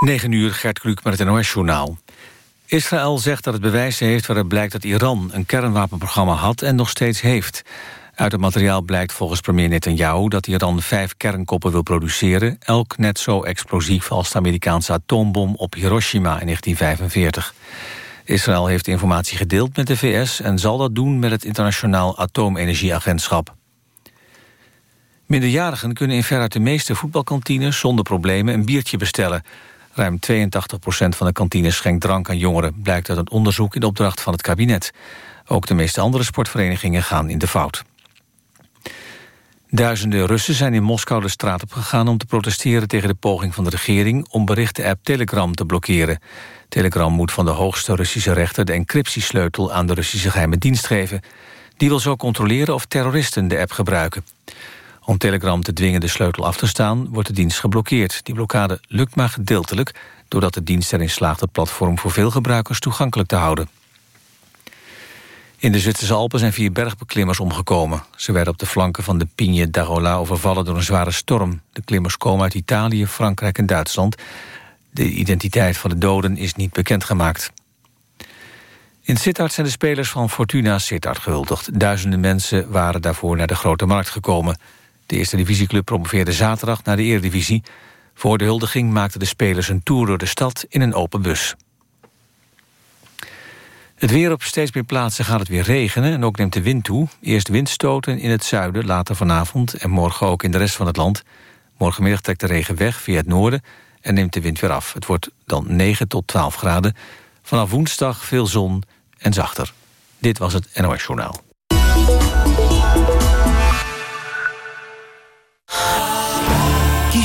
9 uur, Gert Kluk met het NOS-journaal. Israël zegt dat het bewijzen heeft waaruit blijkt dat Iran een kernwapenprogramma had en nog steeds heeft. Uit het materiaal blijkt volgens premier Netanyahu dat Iran vijf kernkoppen wil produceren, elk net zo explosief als de Amerikaanse atoombom op Hiroshima in 1945. Israël heeft informatie gedeeld met de VS en zal dat doen met het Internationaal Atoomenergieagentschap. Minderjarigen kunnen in veruit de meeste voetbalkantines zonder problemen een biertje bestellen. Ruim 82% van de kantines schenkt drank aan jongeren... blijkt uit een onderzoek in opdracht van het kabinet. Ook de meeste andere sportverenigingen gaan in de fout. Duizenden Russen zijn in Moskou de straat op gegaan om te protesteren tegen de poging van de regering om berichten-app Telegram te blokkeren. Telegram moet van de hoogste Russische rechter de encryptiesleutel aan de Russische geheime dienst geven. Die wil zo controleren of terroristen de app gebruiken. Om Telegram te dwingen de sleutel af te staan, wordt de dienst geblokkeerd. Die blokkade lukt maar gedeeltelijk, doordat de dienst erin slaagt het platform voor veel gebruikers toegankelijk te houden. In de Zwitserse Alpen zijn vier bergbeklimmers omgekomen. Ze werden op de flanken van de Pigne d'Arola overvallen door een zware storm. De klimmers komen uit Italië, Frankrijk en Duitsland. De identiteit van de doden is niet bekendgemaakt. In Sittard zijn de spelers van Fortuna Sittard gehuldigd. Duizenden mensen waren daarvoor naar de Grote Markt gekomen. De eerste divisieclub promoveerde zaterdag naar de eredivisie. Voor de huldiging maakten de spelers een tour door de stad in een open bus. Het weer op steeds meer plaatsen gaat het weer regenen en ook neemt de wind toe. Eerst windstoten in het zuiden, later vanavond en morgen ook in de rest van het land. Morgenmiddag trekt de regen weg via het noorden en neemt de wind weer af. Het wordt dan 9 tot 12 graden. Vanaf woensdag veel zon en zachter. Dit was het NOS Journaal.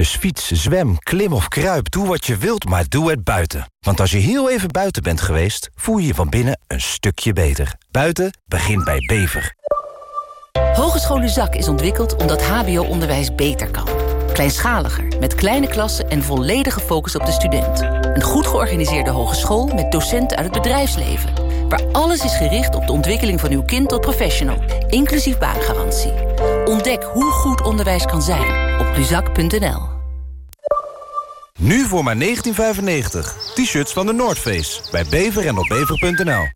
Dus fiets, zwem, klim of kruip, doe wat je wilt, maar doe het buiten. Want als je heel even buiten bent geweest, voel je je van binnen een stukje beter. Buiten begint bij Bever. Hogeschool Zak is ontwikkeld omdat hbo-onderwijs beter kan. Kleinschaliger, met kleine klassen en volledige focus op de student. Een goed georganiseerde hogeschool met docenten uit het bedrijfsleven waar alles is gericht op de ontwikkeling van uw kind tot professional, inclusief baangarantie. Ontdek hoe goed onderwijs kan zijn op luzak.nl. Nu voor maar 1995. T-shirts van de Noordface bij bever en op bever.nl.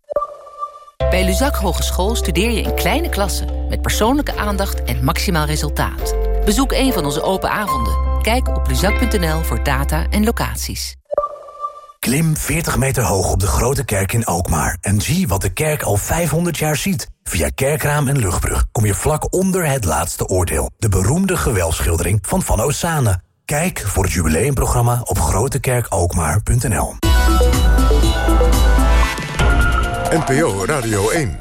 Bij Luzak Hogeschool studeer je in kleine klassen... met persoonlijke aandacht en maximaal resultaat. Bezoek een van onze open avonden. Kijk op luzak.nl voor data en locaties. Klim 40 meter hoog op de Grote Kerk in Alkmaar... en zie wat de kerk al 500 jaar ziet. Via Kerkraam en Luchtbrug kom je vlak onder het laatste oordeel. De beroemde gewelfschildering van Van Osane. Kijk voor het jubileumprogramma op grotekerkalkmaar.nl. NPO Radio 1.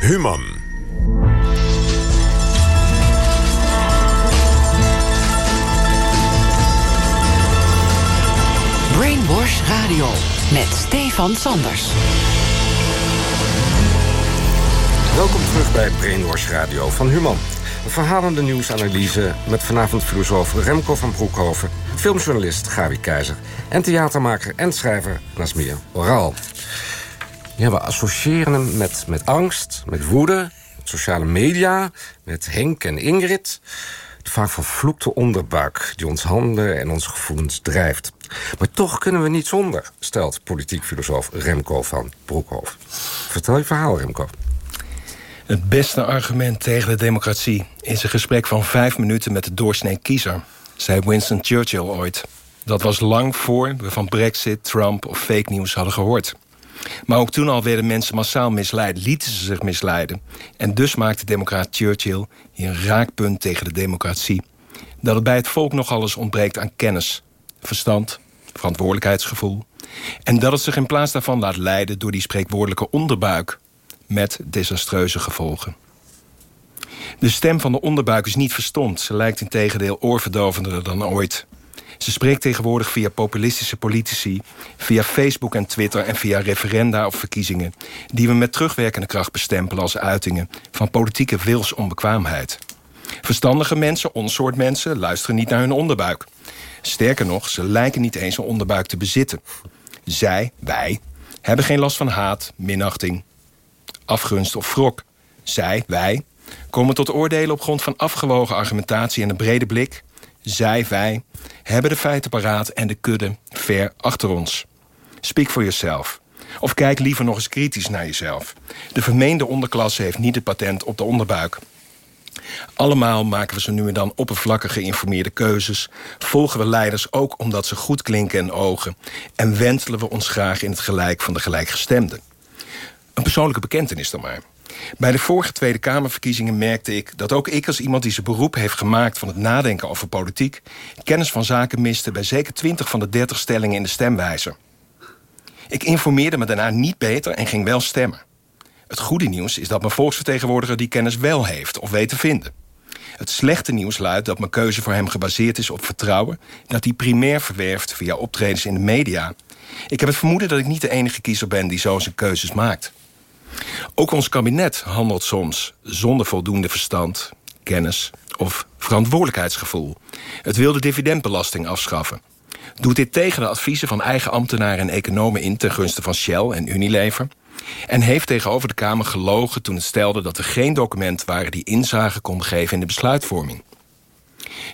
Human. Radio met Stefan Sanders. Welkom terug bij Brainwash Radio van Human. Een verhalende nieuwsanalyse met vanavond filosoof Remco van Broekhoven... filmjournalist Gabi Keizer en theatermaker en schrijver Nasmir Oral. Ja, we associëren hem met, met angst, met woede, met sociale media... met Henk en Ingrid vaak vervloekte onderbuik die ons handen en onze gevoelens drijft. Maar toch kunnen we niet zonder, stelt politiek filosoof Remco van Broekhoff. Vertel je verhaal, Remco. Het beste argument tegen de democratie is een gesprek van vijf minuten met de doorsnee kiezer, zei Winston Churchill ooit. Dat was lang voor we van Brexit, Trump of fake nieuws hadden gehoord. Maar ook toen al werden mensen massaal misleid, lieten ze zich misleiden. En dus maakte democraat Churchill hier een raakpunt tegen de democratie. Dat het bij het volk nogal eens ontbreekt aan kennis, verstand, verantwoordelijkheidsgevoel. En dat het zich in plaats daarvan laat leiden door die spreekwoordelijke onderbuik. Met desastreuze gevolgen. De stem van de onderbuik is niet verstomd. Ze lijkt in tegendeel oorverdovender dan ooit. Ze spreekt tegenwoordig via populistische politici... via Facebook en Twitter en via referenda of verkiezingen... die we met terugwerkende kracht bestempelen als uitingen... van politieke wilsonbekwaamheid. Verstandige mensen, ons soort mensen, luisteren niet naar hun onderbuik. Sterker nog, ze lijken niet eens een onderbuik te bezitten. Zij, wij, hebben geen last van haat, minachting, afgunst of wrok. Zij, wij, komen tot oordelen op grond van afgewogen argumentatie en een brede blik. Zij, wij, hebben de feiten paraat en de kudde ver achter ons. Speak for yourself. Of kijk liever nog eens kritisch naar jezelf. De vermeende onderklasse heeft niet het patent op de onderbuik. Allemaal maken we ze nu en dan oppervlakkig geïnformeerde keuzes... volgen we leiders ook omdat ze goed klinken en ogen... en wentelen we ons graag in het gelijk van de gelijkgestemden. Een persoonlijke bekentenis dan maar. Bij de vorige Tweede Kamerverkiezingen merkte ik dat ook ik als iemand die zijn beroep heeft gemaakt van het nadenken over politiek... kennis van zaken miste bij zeker 20 van de 30 stellingen in de stemwijzer. Ik informeerde me daarna niet beter en ging wel stemmen. Het goede nieuws is dat mijn volksvertegenwoordiger die kennis wel heeft of weet te vinden. Het slechte nieuws luidt dat mijn keuze voor hem gebaseerd is op vertrouwen... dat hij primair verwerft via optredens in de media. Ik heb het vermoeden dat ik niet de enige kiezer ben die zo zijn keuzes maakt. Ook ons kabinet handelt soms zonder voldoende verstand, kennis of verantwoordelijkheidsgevoel. Het wil de dividendbelasting afschaffen. Doet dit tegen de adviezen van eigen ambtenaren en economen in... ten gunste van Shell en Unilever... en heeft tegenover de Kamer gelogen toen het stelde... dat er geen documenten waren die inzage konden geven in de besluitvorming.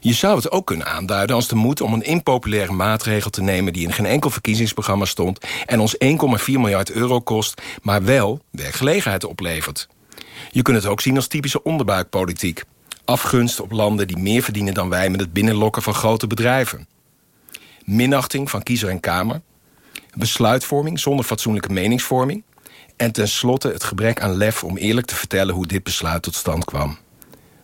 Je zou het ook kunnen aanduiden als de moed om een impopulaire maatregel te nemen... die in geen enkel verkiezingsprogramma stond... en ons 1,4 miljard euro kost, maar wel werkgelegenheid oplevert. Je kunt het ook zien als typische onderbuikpolitiek. Afgunst op landen die meer verdienen dan wij... met het binnenlokken van grote bedrijven. Minachting van kiezer en kamer. Besluitvorming zonder fatsoenlijke meningsvorming. En tenslotte het gebrek aan lef om eerlijk te vertellen... hoe dit besluit tot stand kwam.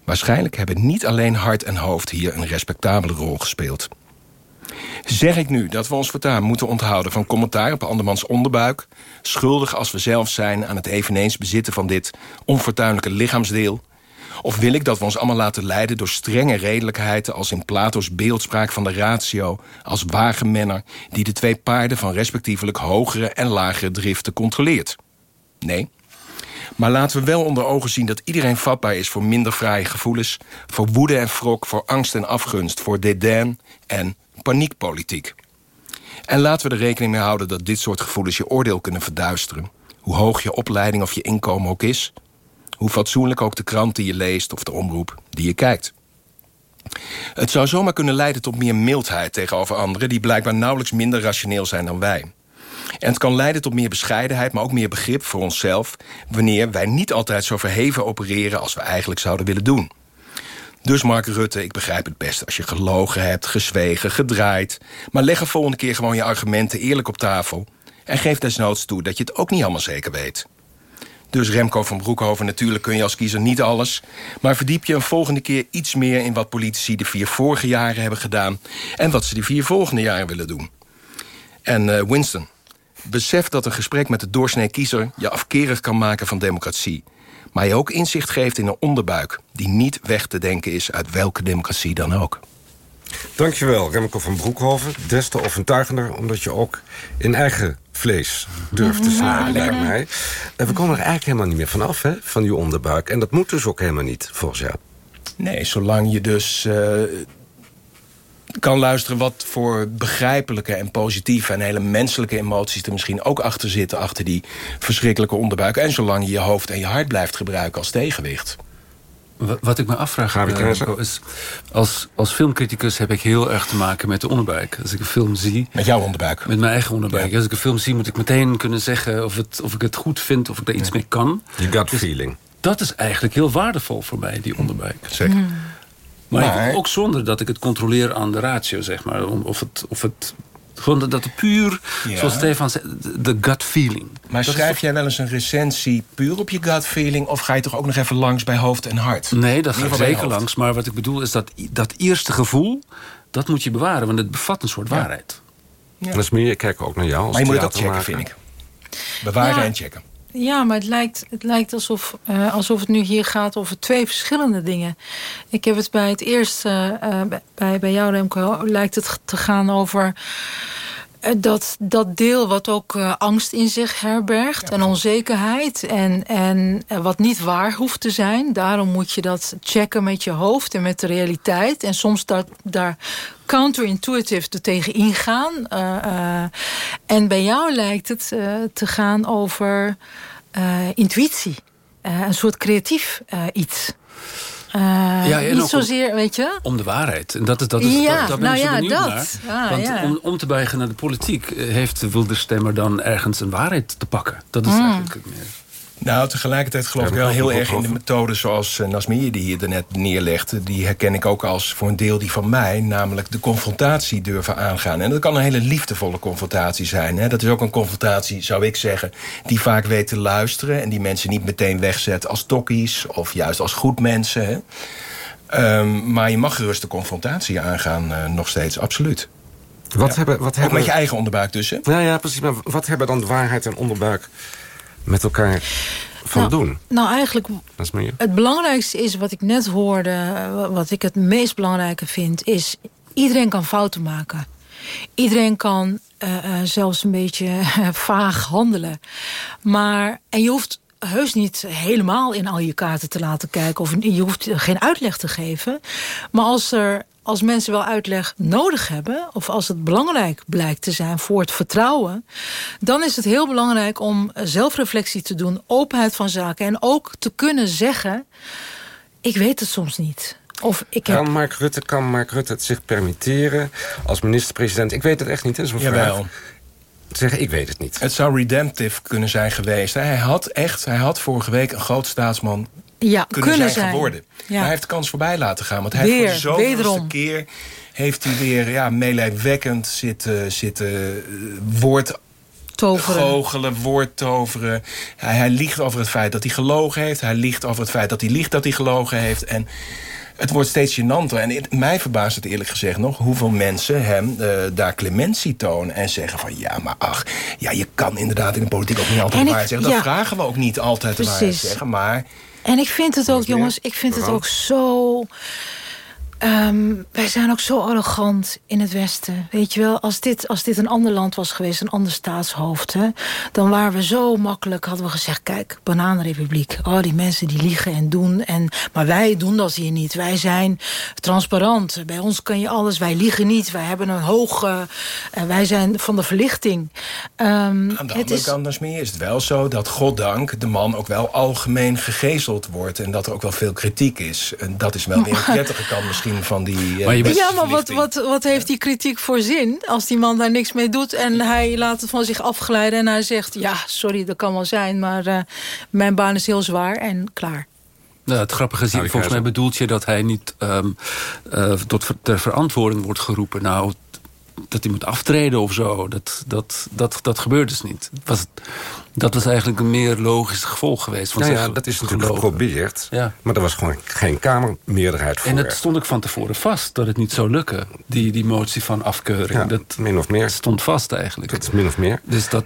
Waarschijnlijk hebben niet alleen hart en hoofd hier een respectabele rol gespeeld. Zeg ik nu dat we ons voortaan moeten onthouden van commentaar op andermans onderbuik... schuldig als we zelf zijn aan het eveneens bezitten van dit onfortuinlijke lichaamsdeel... Of wil ik dat we ons allemaal laten leiden door strenge redelijkheid... als in Plato's beeldspraak van de ratio... als wagenmenner die de twee paarden van respectievelijk hogere en lagere driften controleert? Nee. Maar laten we wel onder ogen zien dat iedereen vatbaar is... voor minder fraaie gevoelens, voor woede en wrok... voor angst en afgunst, voor dédain en paniekpolitiek. En laten we er rekening mee houden dat dit soort gevoelens... je oordeel kunnen verduisteren. Hoe hoog je opleiding of je inkomen ook is... hoe fatsoenlijk ook de krant die je leest of de omroep die je kijkt. Het zou zomaar kunnen leiden tot meer mildheid tegenover anderen... die blijkbaar nauwelijks minder rationeel zijn dan wij. En het kan leiden tot meer bescheidenheid, maar ook meer begrip voor onszelf... wanneer wij niet altijd zo verheven opereren als we eigenlijk zouden willen doen. Dus Mark Rutte, ik begrijp het best als je gelogen hebt, gezwegen, gedraaid... maar leg er volgende keer gewoon je argumenten eerlijk op tafel... en geef desnoods toe dat je het ook niet allemaal zeker weet. Dus Remco van Broekhoven, natuurlijk kun je als kiezer niet alles... maar verdiep je een volgende keer iets meer in wat politici de vier vorige jaren hebben gedaan... en wat ze die vier volgende jaren willen doen. En uh, Winston, besef dat een gesprek met de doorsnee kiezer... je afkerig kan maken van democratie. Maar je ook inzicht geeft in een onderbuik... die niet weg te denken is uit welke democratie dan ook. Dankjewel, Remco van Broekhoven. Des te overtuigender, omdat je ook in eigen vlees durft te snijden, lijkt mij. En we komen er eigenlijk helemaal niet meer vanaf, hè, van die onderbuik. En dat moet dus ook helemaal niet, volgens jou. Nee, zolang je dus uh, kan luisteren wat voor begrijpelijke en positieve... en hele menselijke emoties er misschien ook achter zitten... achter die verschrikkelijke onderbuik. En zolang je je hoofd en je hart blijft gebruiken als tegenwicht. Wat ik me afvraag, uh, is... Als, als filmcriticus heb ik heel erg te maken met de onderbuik. Als ik een film zie... Met jouw onderbuik? Met mijn eigen onderbuik. Ja. Als ik een film zie, moet ik meteen kunnen zeggen... of, het, of ik het goed vind, of ik daar iets ja. mee kan. Je gut dus feeling. Dat is eigenlijk heel waardevol voor mij, die onderbuik. Zeker. Mm. Maar, maar... ook zonder dat ik het controleer aan de ratio, zeg maar. Of het, of het gewoon dat het puur, ja. zoals Stefan zei, de gut feeling. Maar dat schrijf jij wel eens een recensie puur op je gut feeling... of ga je toch ook nog even langs bij hoofd en hart? Nee, dat gaat zeker langs. Maar wat ik bedoel is dat dat eerste gevoel... dat moet je bewaren, want het bevat een soort waarheid. Ja. Dat is meer, ik kijk ook naar jou als Maar je moet het ook checken, vind ik. Bewaren en checken. Ja, maar het lijkt, het lijkt alsof, uh, alsof het nu hier gaat over twee verschillende dingen. Ik heb het bij het eerste, uh, bij, bij jou Remco, lijkt het te gaan over eh, dat, dat deel wat ook uh, angst in zich herbergt en onzekerheid en, en uh, wat niet waar hoeft te zijn. Daarom moet je dat checken met je hoofd en met de realiteit. En soms dat, daar counterintuitive er tegen ingaan. Uh, en bij jou lijkt het te gaan over intuïtie. een soort creatief iets. Uh, ja, niet zozeer, weet je? Om de waarheid. En dat, is, dat, is, ja, dat, dat ben nou ik zo ja, benieuwd dat. naar. Ah, Want ja. om, om te buigen naar de politiek... eh, heeft Wilderstemmer dan ergens een waarheid te pakken. Dat is Mm. eigenlijk het meer. Nou, tegelijkertijd geloof Ja, ik wel heel erg in de methode zoals uh, Nasmir die hier net neerlegde. Die herken ik ook als voor een deel die van mij, namelijk de confrontatie durven aangaan. En dat kan een hele liefdevolle confrontatie zijn. Hè? Dat is ook een confrontatie, zou ik zeggen, die vaak weet te luisteren. En die mensen niet meteen wegzet als tokkies of juist als goed mensen. Hè? Ehm, maar je mag gerust de confrontatie aangaan, uh, nog steeds, absoluut. Wat Ja. hebben, wat Ook hebben, met je eigen onderbuik tussen. Ja, ja, precies. Maar wat hebben dan de waarheid en onderbuik met elkaar van Nou, doen? Nou, eigenlijk Dat is meer. Het belangrijkste is wat ik net hoorde, eh, wat ik het meest belangrijke vind, is iedereen kan fouten maken. Iedereen kan uh, uh, zelfs een beetje vaag handelen. Maar, en je hoeft heus niet helemaal in al je kaarten te laten kijken. Of je hoeft geen uitleg te geven. Maar als er als mensen wel uitleg nodig hebben... of als het belangrijk blijkt te zijn voor het vertrouwen... dan is het heel belangrijk om zelfreflectie te doen... openheid van zaken en ook te kunnen zeggen... ik weet het soms niet. Of ik heb... Kan Mark Rutte, kan Mark Rutte het zich permitteren als minister-president? Ik weet het echt niet, dat is een vraag. Jawel. Te zeggen, ik weet het niet. Het zou redemptive kunnen zijn geweest. Hij had echt, hij had vorige week een groot staatsman ja, kunnen, kunnen zijn, zijn, geworden. Ja. Maar hij heeft de kans voorbij laten gaan. Want hij Weer, heeft voor de zoveelste keer heeft hij weer ja, meelijwekkend zitten, zitten uh, woord toveren. goochelen, woordtoveren. Hij, hij liegt over het feit dat hij gelogen heeft. Hij liegt over het feit dat hij liegt dat hij gelogen heeft. En het wordt steeds gênanter. En het, mij verbaast het eerlijk gezegd nog... hoeveel mensen hem uh, daar clementie tonen en zeggen van... ja, maar ach, ja, je kan inderdaad in de politiek ook niet altijd waarheid zeggen. Dat ja, vragen we ook niet altijd waarheid zeggen, maar... En ik vind het ook, jongens, ik vind het ook zo... Um, wij zijn ook zo arrogant in het Westen. Weet je wel, als dit, als dit een ander land was geweest, een ander staatshoofd... Hè, dan waren we zo makkelijk, hadden we gezegd... kijk, bananenrepubliek, oh, die mensen die liegen en doen. En, maar wij doen dat hier niet. Wij zijn transparant. Bij ons kan je alles, wij liegen niet. Wij hebben een hoge... Uh, wij zijn van de verlichting. Um, Aan de andere is... kant, is het wel zo dat, goddank... de man ook wel algemeen gegezeld wordt... en dat er ook wel veel kritiek is. En dat is wel weer een prettige kant misschien van die... Uh, maar ja, maar wat, wat, wat heeft die kritiek voor zin... als die man daar niks mee doet en hij laat het van zich afglijden... en hij zegt, ja, sorry, dat kan wel zijn... maar uh, mijn baan is heel zwaar en klaar. Nou, het grappige is, nou, volgens mij bedoelt je dat hij niet um, uh, tot ver, ter verantwoording wordt geroepen. Nou, dat hij moet aftreden of zo. Dat, dat, dat, dat gebeurt dus niet. Was, dat was eigenlijk een meer logisch gevolg geweest. Van nou ja, dat is natuurlijk geprobeerd. Ja. Maar er was gewoon geen kamermeerderheid voor. En het stond ook van tevoren vast dat het niet zou lukken. Die, die motie van afkeuring. Ja, dat min of meer. stond vast eigenlijk. Dat is min of meer. Dus dat,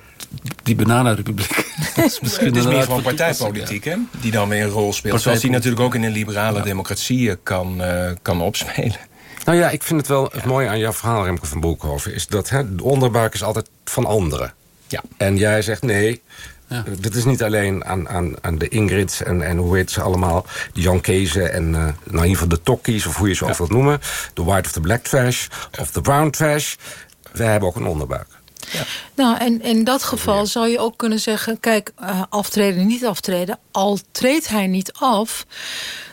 die bananenrepubliek is misschien Het is meer gewoon partijpolitiek, hè? Die dan weer een rol speelt. Zoals die natuurlijk ook in een liberale ja. democratie kan, uh, kan opspelen. Nou ja, ik vind het wel het mooie aan jouw verhaal, Remco van Broekhoven... is dat hè, de onderbuik is altijd van anderen. Ja. En jij zegt nee, ja. dit is niet alleen aan, aan, aan de Ingrids en, en hoe heet ze allemaal... de Jan Kezen en uh, nou in ieder geval de Tokkies, of hoe je ze ja. ook wilt noemen... de white of the black trash of the brown trash. Wij hebben ook een onderbuik. Ja. Nou, en in dat geval zou je ook kunnen zeggen... kijk, uh, aftreden, niet aftreden. Al treedt hij niet af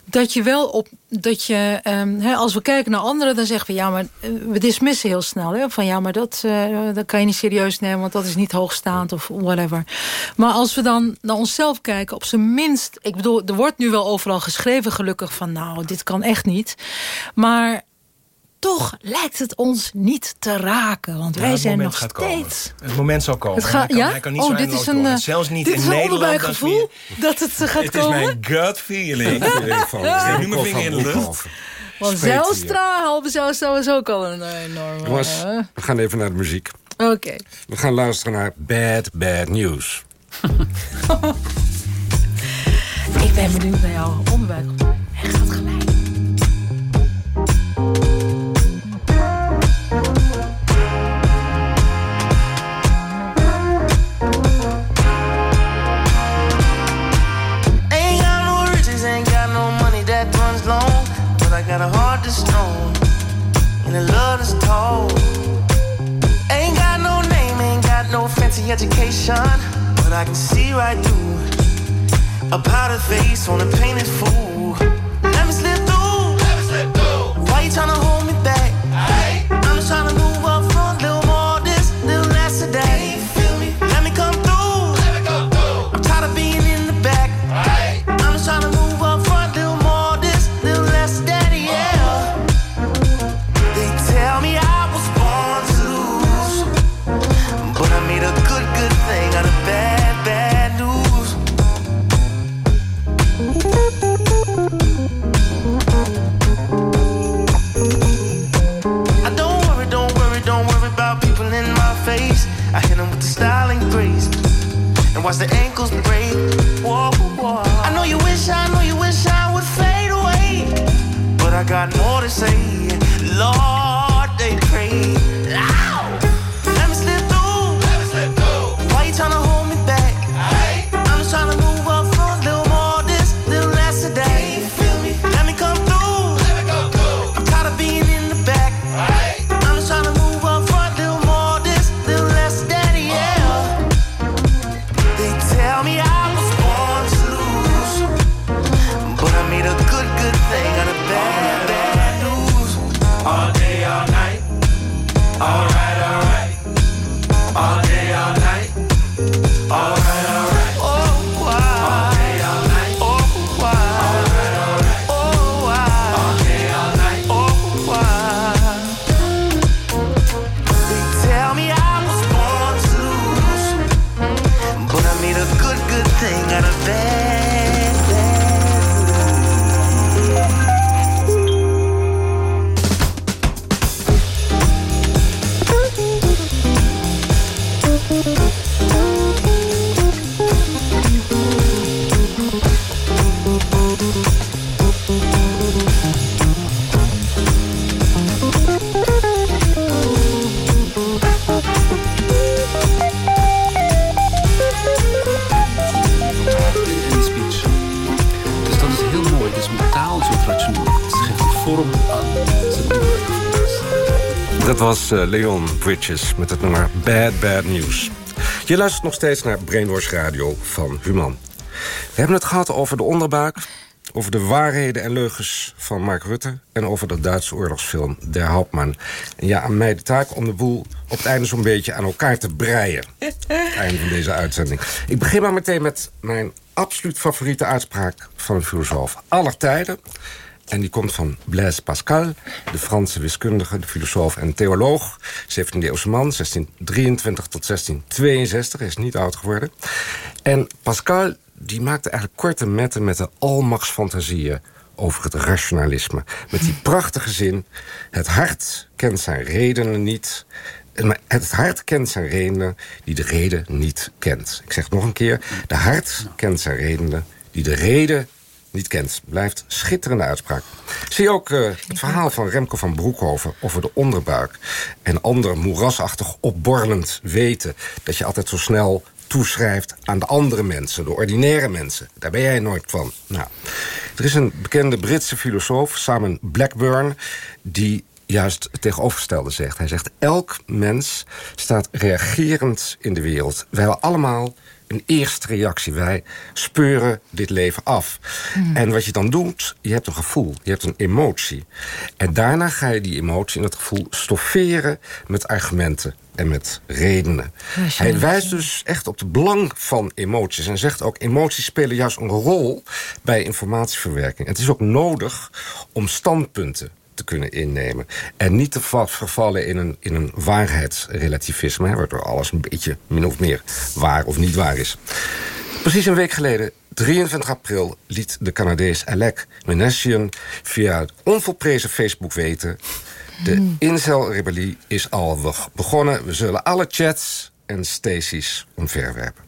dat je wel op dat je hè, als we kijken naar anderen dan zeggen we ja maar we dismissen heel snel hè, van ja maar dat uh, dat kan je niet serieus nemen want dat is niet hoogstaand of whatever. Maar als we dan naar onszelf kijken op zijn minst ik bedoel er wordt nu wel overal geschreven gelukkig van nou dit kan echt niet. Maar toch lijkt het ons niet te raken. Want ja, wij zijn nog gaat steeds... Komen. Het moment zal komen. Het gaat, hij, kan, ja? hij kan niet oh, zo dit is een, uh, Zelfs niet dit in is Nederland. gevoel dat het gaat het komen. Het is mijn gut feeling. ja. nu mijn vinger in de lucht. Want halve Zelstra was ook al een enorme... Jongens, we gaan even naar de muziek. Oké. Okay. We gaan luisteren naar Bad Bad News. Ik ben benieuwd naar jouw onderwerp. That's strong and a love that's tall. Ain't got no name, ain't got no fancy education. But I can see right through a powdered face on a painted fool. Let me slip through. Let me slip through. Why you tryna hold was eh, Leon Bridges met het nummer Bad Bad News. Je luistert nog steeds naar Brainwash Radio van Human. We hebben het gehad over de onderbuik... over de waarheden en leugens van Mark Rutte... en over de Duitse oorlogsfilm Der Hauptmann. En ja, aan mij de taak om de boel op het einde zo'n beetje aan elkaar te breien. het einde van deze uitzending. Ik begin maar meteen met mijn absoluut favoriete uitspraak van een filosoof aller tijden... En die komt van Blaise Pascal, de Franse wiskundige, de filosoof en theoloog. 17e-eeuwse man, 1623 tot 1662, hij is niet oud geworden. En Pascal die maakte eigenlijk korte metten met de almachtsfantasieën over het rationalisme. Met die prachtige zin, het hart kent zijn redenen niet... Maar het hart kent zijn redenen die de reden niet kent. Ik zeg het nog een keer. De hart kent zijn redenen die de reden niet kent. Blijft schitterende uitspraak. Zie ook uh, het verhaal van Remco van Broekhoven over de onderbuik... en ander moerasachtig opborrelend weten... dat je altijd zo snel toeschrijft aan de andere mensen, de ordinaire mensen. Daar ben jij nooit van. Nou, er is een bekende Britse filosoof, Simon Blackburn... die juist het tegenovergestelde zegt. Hij zegt, elk mens staat reagerend in de wereld. Wij hebben allemaal een eerste reactie. Wij speuren dit leven af. Mm. En wat je dan doet, je hebt een gevoel, je hebt een emotie. En daarna ga je die emotie en dat gevoel stofferen met argumenten en met redenen. Hij wijst dus echt op het belang van emoties. En zegt ook, emoties spelen juist een rol bij informatieverwerking. Het is ook nodig om standpunten te kunnen innemen. En niet te vervallen in een, in een waarheidsrelativisme... Hè, waardoor alles een beetje min of meer waar of niet waar is. Precies een week geleden, 23 april, liet de Canadees Alec Menessian... via het onvolprezen Facebook weten... de incel-rebellie is al begonnen. We zullen alle chats en Stacy's omverwerpen.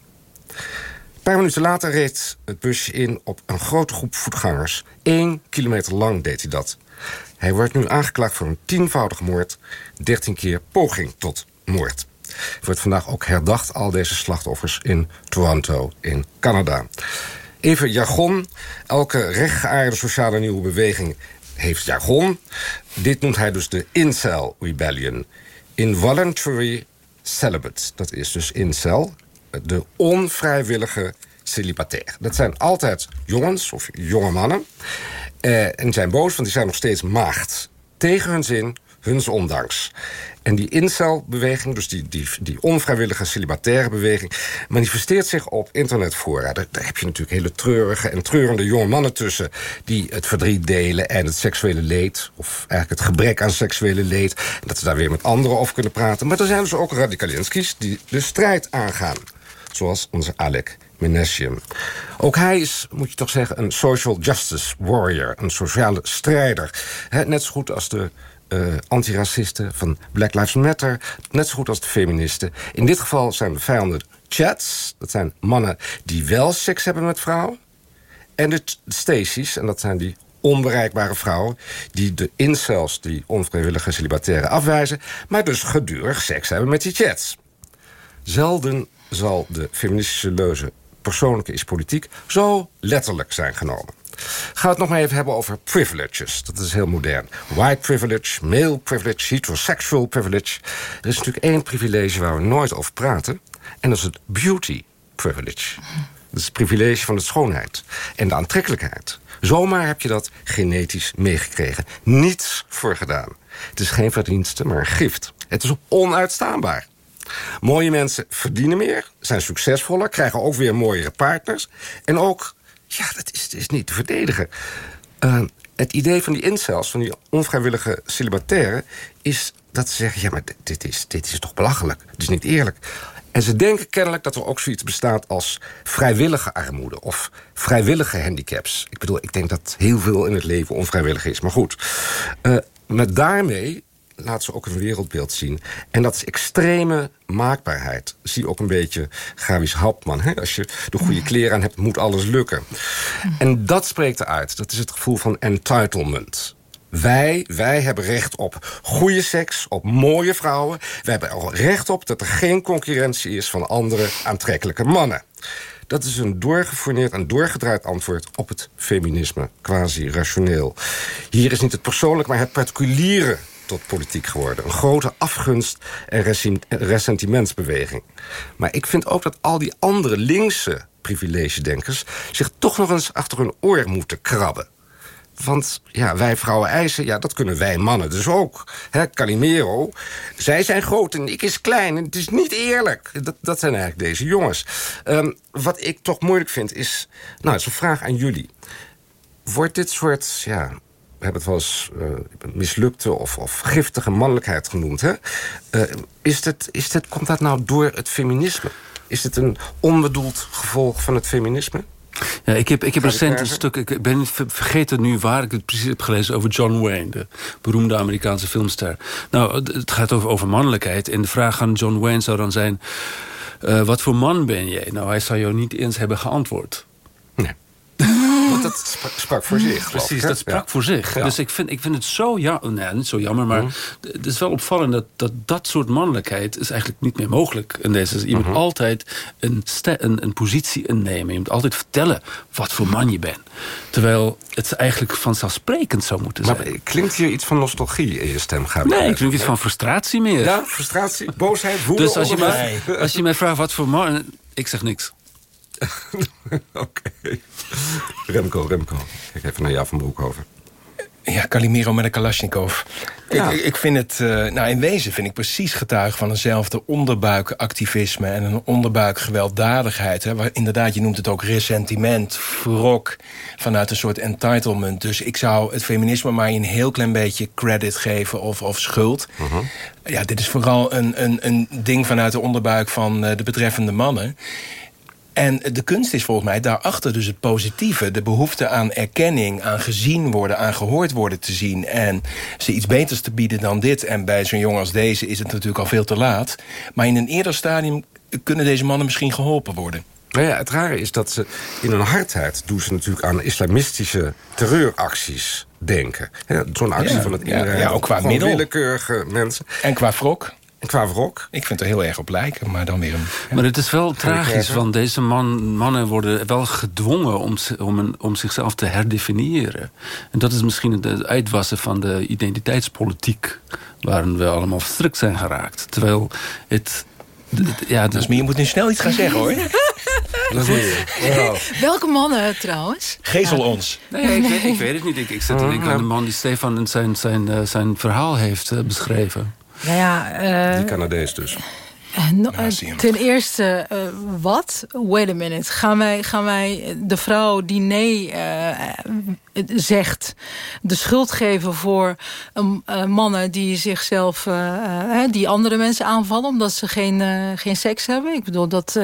Een paar minuten later reed het busje in op een grote groep voetgangers. Eén kilometer lang deed hij dat. Hij wordt nu aangeklaagd voor een tienvoudige moord... 13 keer poging tot moord. Wordt vandaag ook herdacht, al deze slachtoffers... in Toronto, in Canada. Even jargon. Elke rechtgeaarde sociale nieuwe beweging heeft jargon. Dit noemt hij dus de Incel Rebellion. Involuntary Celibate. Dat is dus incel, de onvrijwillige celibatair. Dat zijn altijd jongens of jonge mannen. Eh, en zijn boos, want die zijn nog steeds maagd. Tegen hun zin, huns ondanks. En die incelbeweging, dus die, die, die onvrijwillige celibataire beweging... manifesteert zich op internetfora. Daar, daar heb je natuurlijk hele treurige en treurende jonge mannen tussen... die het verdriet delen en het seksuele leed... of eigenlijk het gebrek aan seksuele leed... dat ze daar weer met anderen over kunnen praten. Maar er zijn dus ook radicalinskis die de strijd aangaan. Zoals onze Alec Menessium. Ook hij is, moet je toch zeggen, een social justice warrior. Een sociale strijder. net zo goed als de uh, antiracisten van Black Lives Matter. Net zo goed als de feministen. In dit geval zijn de vijanden chats. Dat zijn mannen die wel seks hebben met vrouwen. En de Stacy's, en dat zijn die onbereikbare vrouwen... die de incels, die onvrijwillige celibataire afwijzen... maar dus gedurig seks hebben met die chats. Zelden zal de feministische leuze persoonlijke is politiek... zo letterlijk zijn genomen. Gaan we het nog maar even hebben over privileges. Dat is heel modern. White privilege, male privilege, heterosexual privilege. Er is natuurlijk één privilege waar we nooit over praten. En dat is het beauty privilege. Dat is het privilege van de schoonheid en de aantrekkelijkheid. Zomaar heb je dat genetisch meegekregen. Niets voor gedaan. Het is geen verdienste, maar een gift. Het is onuitstaanbaar. Mooie mensen verdienen meer, zijn succesvoller... krijgen ook weer mooiere partners. En ook ja, dat is, is niet te verdedigen. Uh, het idee van die incels, van die onvrijwillige celibataire... is dat ze zeggen, ja, maar dit is, dit is toch belachelijk. Het is niet eerlijk. En ze denken kennelijk dat er ook zoiets bestaat als vrijwillige armoede... of vrijwillige handicaps. Ik bedoel, ik denk dat heel veel in het leven onvrijwillig is. Maar goed, uh, met daarmee laat ze ook een wereldbeeld zien. En dat is extreme maakbaarheid. Zie ook een beetje Gavis Hapman. Hè? Als je de goede kleren aan hebt, moet alles lukken. En dat spreekt eruit. Dat is het gevoel van entitlement. Wij, wij hebben recht op goede seks, op mooie vrouwen. Wij hebben recht op dat er geen concurrentie is van andere aantrekkelijke mannen. Dat is een doorgeforneerd en doorgedraaid antwoord op het feminisme, quasi rationeel. Hier is niet het persoonlijk, maar het particuliere tot politiek geworden. Een grote afgunst- en ressentimentsbeweging. Maar ik vind ook dat al die andere linkse privilegedenkers... zich toch nog eens achter hun oor moeten krabben. Want ja, wij vrouwen eisen, ja, dat kunnen wij mannen dus ook. Hè, Calimero, zij zijn groot en ik is klein. En het is niet eerlijk. Dat, dat zijn eigenlijk deze jongens. Um, wat ik toch moeilijk vind is... Nou, het is een vraag aan jullie. Wordt dit soort ja, hebben het wel eens uh, mislukte of, of, giftige mannelijkheid genoemd. Hè? Uh, is dit, is dit, komt dat nou door het feminisme? Is dit een onbedoeld gevolg van het feminisme? Ja, ik heb, ik heb recent een stuk, ik ben vergeten nu waar ik het precies heb gelezen... over John Wayne, de beroemde Amerikaanse filmster. Nou, het gaat over, over mannelijkheid. En de vraag aan John Wayne zou dan zijn... Uh, wat voor man ben jij? Nou, hij zou jou niet eens hebben geantwoord. Nee dat sprak voor zich. Precies, dat sprak voor zich. Dus ik vind, ik vind het zo jammer, nee, niet zo jammer, maar mhm. het is wel opvallend dat, dat dat soort mannelijkheid is eigenlijk niet meer mogelijk in deze. Je moet mhm. altijd een, een, een positie innemen. Je moet altijd vertellen wat voor man je bent. Terwijl het eigenlijk vanzelfsprekend zou moeten zijn. Maar klinkt hier iets van nostalgie in je stem? Gaat nee, ik klinkt iets van frustratie meer. Ja, frustratie, boosheid, woede. Dus als je, mij, als je mij vraagt wat voor man... Ik zeg niks. Oké. Remco, Remco. Kijk even naar jou van Broekhoven. Ja, Calimero met een Kalashnikov. Ik, ik, vind het, uh, nou in wezen vind ik precies getuige van eenzelfde onderbuikactivisme en een onderbuikgewelddadigheid. Hè, waar, inderdaad, je noemt het ook ressentiment, wrok vanuit een soort entitlement. Dus ik zou het feminisme maar een heel klein beetje credit geven of, of schuld. Uh Ja, dit is vooral een, een, een ding vanuit de onderbuik van uh, de betreffende mannen. En de kunst is volgens mij daarachter dus het positieve. De behoefte aan erkenning, aan gezien worden, aan gehoord worden te zien. En ze iets beters te bieden dan dit. En bij zo'n jongen als deze is het natuurlijk al veel te laat. Maar in een eerder stadium kunnen deze mannen misschien geholpen worden. Nou ja, het rare is dat ze in hun hardheid doen ze natuurlijk aan islamistische terreuracties denken. Zo'n actie van het ja, ja, ook qua middel. willekeurige mensen. En qua wrok. En qua wrok? Ik vind er heel erg op lijken, maar dan weer een... Maar het is wel tragisch, want deze man, mannen worden wel gedwongen... Om, om, een, om zichzelf te herdefiniëren. En dat is misschien het uitwassen van de identiteitspolitiek... waarin we allemaal verstrikt zijn geraakt. Terwijl het... Ja, dus je moet nu snel iets gaan zeggen, hoor. Wow. Welke mannen trouwens? Gezel ons. Nee, ik, weet, ik weet het niet. Ik, ik zit te denken aan de man die Stefan zijn, zijn, zijn, zijn verhaal heeft uh, beschreven. Nou ja, uh, die Canadees dus. Uh, ten eerste, uh, wat? Wait a minute. Gaan wij, gaan wij de vrouw die nee zegt... de schuld geven voor mannen die zichzelf... die andere mensen aanvallen... omdat ze geen, geen seks hebben? Ik bedoel, dat,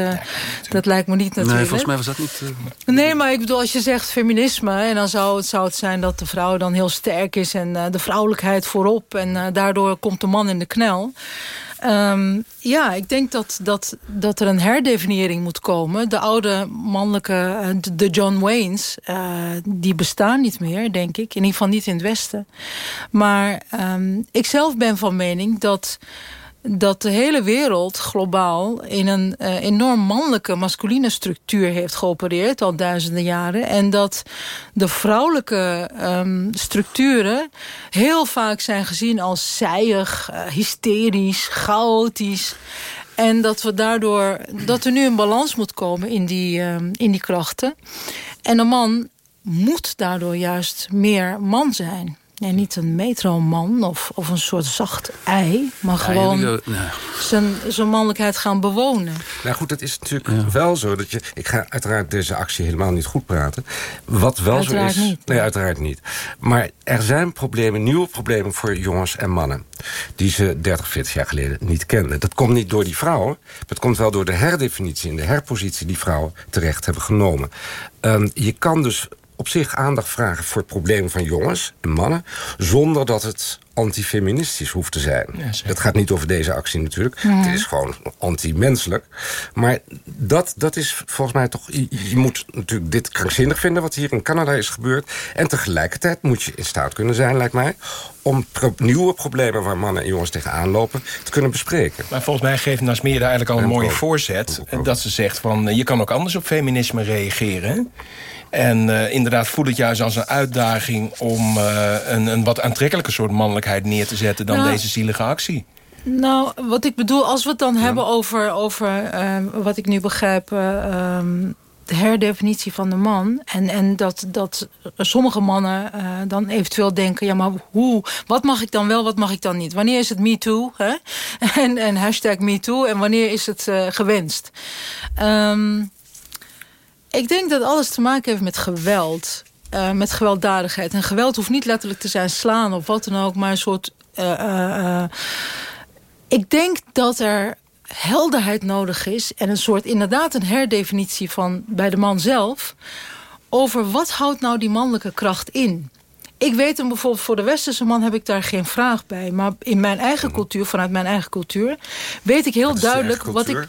dat lijkt me niet natuurlijk. Nee, volgens mij was dat niet... Nee, maar ik bedoel, als je zegt feminisme... en dan zou het, zou het zijn dat de vrouw dan heel sterk is... en de vrouwelijkheid voorop... en daardoor komt de man in de knel... Um, ja, ik denk dat, dat, dat er een herdefiniëring moet komen. De oude mannelijke, eh, de John Waynes, uh, die bestaan niet meer, denk ik. In ieder geval niet in het Westen. Maar um, ik zelf ben van mening dat dat de hele wereld globaal in een uh, enorm mannelijke masculine structuur heeft geopereerd al duizenden jaren. En dat de vrouwelijke um, structuren heel vaak zijn gezien als zijig, uh, hysterisch, chaotisch. En dat we daardoor dat er nu een balans moet komen in die, uh, in die krachten. En een man moet daardoor juist meer man zijn. Nee, niet een metroman of, of een soort zacht ei, maar gewoon ja, zijn, zijn mannelijkheid gaan bewonen. Nou goed, het is natuurlijk wel zo dat je... Ik ga uiteraard deze actie helemaal niet goed praten. Wat wel uiteraard zo is... Niet. Nee, uiteraard niet. Maar er zijn problemen, nieuwe problemen voor jongens en mannen... die ze 30, 40 jaar geleden niet kenden. Dat komt niet door die vrouwen. Het komt wel door de herdefinitie en de herpositie... die vrouwen terecht hebben genomen. Um, je kan dus op zich aandacht vragen voor het probleem van jongens en mannen... zonder dat het antifeministisch hoeft te zijn. Ja, het gaat niet over deze actie natuurlijk. Ja. Het is gewoon anti-menselijk. Maar dat, dat is volgens mij toch... Je, je, moet natuurlijk dit krankzinnig vinden wat hier in Canada is gebeurd. En tegelijkertijd moet je in staat kunnen zijn, lijkt mij... om pro nieuwe problemen waar mannen en jongens tegenaan lopen... te kunnen bespreken. Maar volgens mij geeft Nasmir daar eigenlijk al een mooie voorzet. Dat ze zegt van, je kan ook anders op feminisme reageren... En uh, inderdaad voel het juist als een uitdaging... om uh, een, een wat aantrekkelijker soort mannelijkheid neer te zetten... dan nou, deze zielige actie. Nou, wat ik bedoel, als we het dan ja. hebben over, over uh, wat ik nu begrijp... Um, de herdefinitie van de man. En, en dat, dat sommige mannen uh, dan eventueel denken... ja, maar hoe, wat mag ik dan wel, wat mag ik dan niet? Wanneer is het me too? Hè? En, en hashtag me too. En wanneer is het uh, gewenst? Um, ik denk dat alles te maken heeft met geweld. Uh, met gewelddadigheid. En geweld hoeft niet letterlijk te zijn slaan of wat dan ook. Maar een soort... Uh, uh, ik denk dat er helderheid nodig is. En een soort inderdaad een herdefinitie van bij de man zelf. Over wat houdt nou die mannelijke kracht in? Ik weet hem bijvoorbeeld, voor de westerse man heb ik daar geen vraag bij. Maar in mijn eigen cultuur, vanuit mijn eigen cultuur... weet ik heel duidelijk wat ik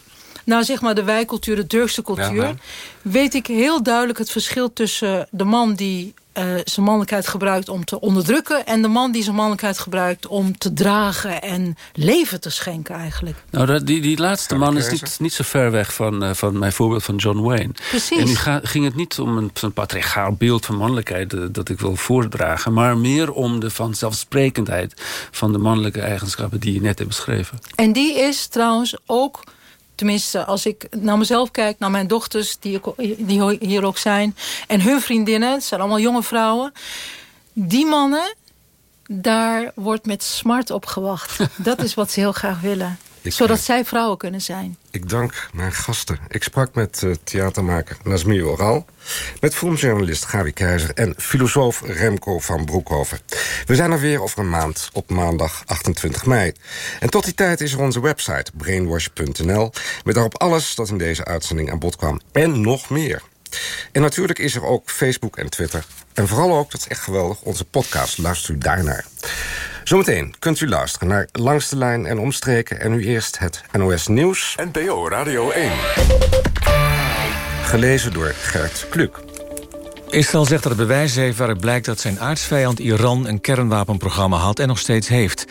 nou zeg maar de wijcultuur, de Turkse cultuur... Ja, weet ik heel duidelijk het verschil tussen de man die uh, zijn mannelijkheid gebruikt om te onderdrukken... en de man die zijn mannelijkheid gebruikt om te dragen en leven te schenken eigenlijk. Nou, die, die laatste man is niet, niet zo ver weg van, uh, van mijn voorbeeld van John Wayne. Precies. En nu ga, ging het niet om een, een patriarchaal beeld van mannelijkheid... Uh, dat ik wil voordragen, maar meer om de vanzelfsprekendheid... van de mannelijke eigenschappen die je net hebt beschreven. En die is trouwens ook tenminste als ik naar mezelf kijk, naar mijn dochters die, die hier ook zijn... en hun vriendinnen, het zijn allemaal jonge vrouwen... die mannen, daar wordt met smart op gewacht. Dat is wat ze heel graag willen. Ik, zodat zij vrouwen kunnen zijn. Ik dank mijn gasten. Ik sprak met uh, theatermaker Nasmir Oral... met filmjournalist Gabi Keizer... en filosoof Remco van Broekhoven. We zijn er weer over een maand op maandag 28 mei. En tot die tijd is er onze website brainwash.nl... met daarop alles dat in deze uitzending aan bod kwam. En nog meer. En natuurlijk is er ook Facebook en Twitter. En vooral ook, dat is echt geweldig, onze podcast. Luister u daarnaar. Zometeen kunt u luisteren naar Langs de Lijn en Omstreken... en nu eerst het NOS Nieuws. NPO Radio 1. Gelezen door Gert Kluk. Israël zegt dat het bewijs heeft waaruit blijkt dat zijn aardsvijand Iran een kernwapenprogramma had en nog steeds heeft.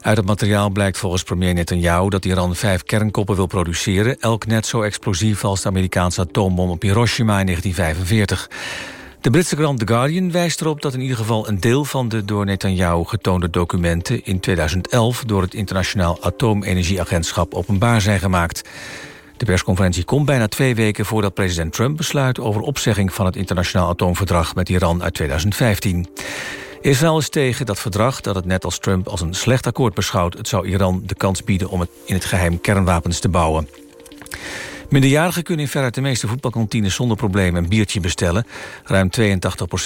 Uit het materiaal blijkt volgens premier Netanyahu dat Iran vijf kernkoppen wil produceren, elk net zo explosief als de Amerikaanse atoombom op Hiroshima in 1945. De Britse krant The Guardian wijst erop dat in ieder geval een deel van de door Netanyahu getoonde documenten in 2011 door het Internationaal Atoomenergieagentschap openbaar zijn gemaakt. De persconferentie komt bijna twee weken voordat president Trump besluit over opzegging van het internationaal atoomverdrag met Iran uit 2015. Israël is tegen dat verdrag dat het net als Trump als een slecht akkoord beschouwt. Het zou Iran de kans bieden om het in het geheim kernwapens te bouwen. Minderjarigen kunnen in veruit de meeste voetbalkantines zonder probleem een biertje bestellen. Ruim 82%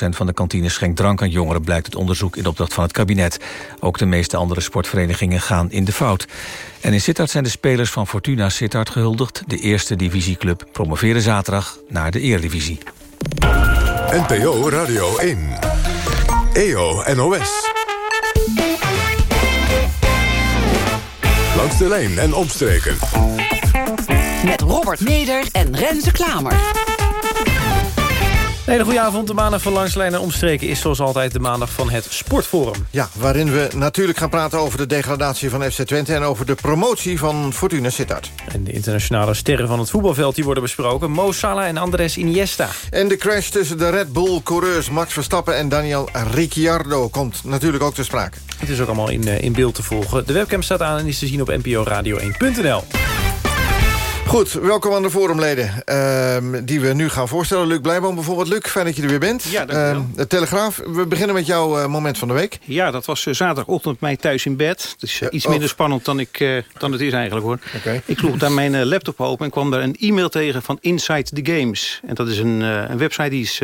van de kantines schenkt drank aan jongeren, blijkt het onderzoek in opdracht van het kabinet. Ook de meeste andere sportverenigingen gaan in de fout. En in Sittard zijn de spelers van Fortuna Sittard gehuldigd. De eerste divisieclub promoveerde zaterdag naar de Eredivisie. NPO Radio 1. EO NOS. Langs de lijn en omstreken met Robert Meder en Renze Klamer. Een hele goede avond. De maandag van Langslijnen Omstreken is zoals altijd de maandag van het Sportforum. Ja, waarin we natuurlijk gaan praten over de degradatie van FC Twente... en over de promotie van Fortuna Sittard. En de internationale sterren van het voetbalveld die worden besproken. Mo Salah en Andres Iniesta. En de crash tussen de Red Bull-coureurs Max Verstappen en Daniel Ricciardo... komt natuurlijk ook ter sprake. Het is ook allemaal in, eh, in beeld te volgen. De webcam staat aan en is te zien op nporadio1.nl. Goed, welkom aan de forumleden uh, die we nu gaan voorstellen. Luc Blijboom bijvoorbeeld. Luc, fijn dat je er weer bent. Ja, uh, de Telegraaf, we beginnen met jouw uh, moment van de week. Ja, dat was eh, zaterdagochtend mij thuis in bed. Dus ja, iets oh. minder spannend dan, ik, dan het is eigenlijk hoor. Okay. Ik sloeg daar mijn laptop open en kwam daar een e-mail tegen van Inside the Games. En dat is een, een website die is,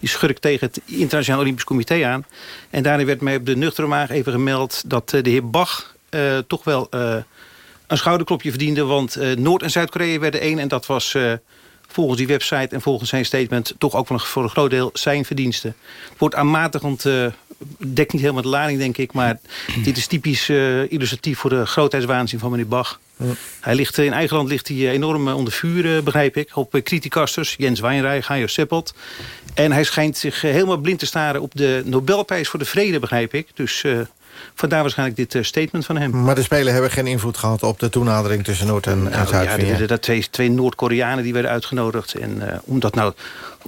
die schurkt tegen het Internationaal Olympisch Comité aan. En daarin werd mij op de nuchtere maag even gemeld dat de heer Bach toch wel een schouderklopje verdiende. Want uh, Noord- en Zuid-Korea werden één. En dat was uh, volgens die website en volgens zijn statement... toch ook voor een groot deel zijn verdiensten. Het wordt aanmatigend... Uh, dekt niet helemaal de lading, denk ik. Maar dit is typisch illustratief voor de grootheidswaanzin van meneer Bach. Ja. Hij ligt, in eigen land ligt hij enorm onder vuur, begrijp ik. Op criticasters, Jens Wijnrij, Gaio Seppelt. En hij schijnt zich helemaal blind te staren op de Nobelprijs voor de vrede, begrijp ik. Dus Vandaar waarschijnlijk dit uh, statement van hem. Maar de Spelen hebben geen invloed gehad op de toenadering tussen Noord- en, nou, en Zuid-Korea? Ja, dat twee, twee Noord-Koreanen die werden uitgenodigd. En uh, om dat nou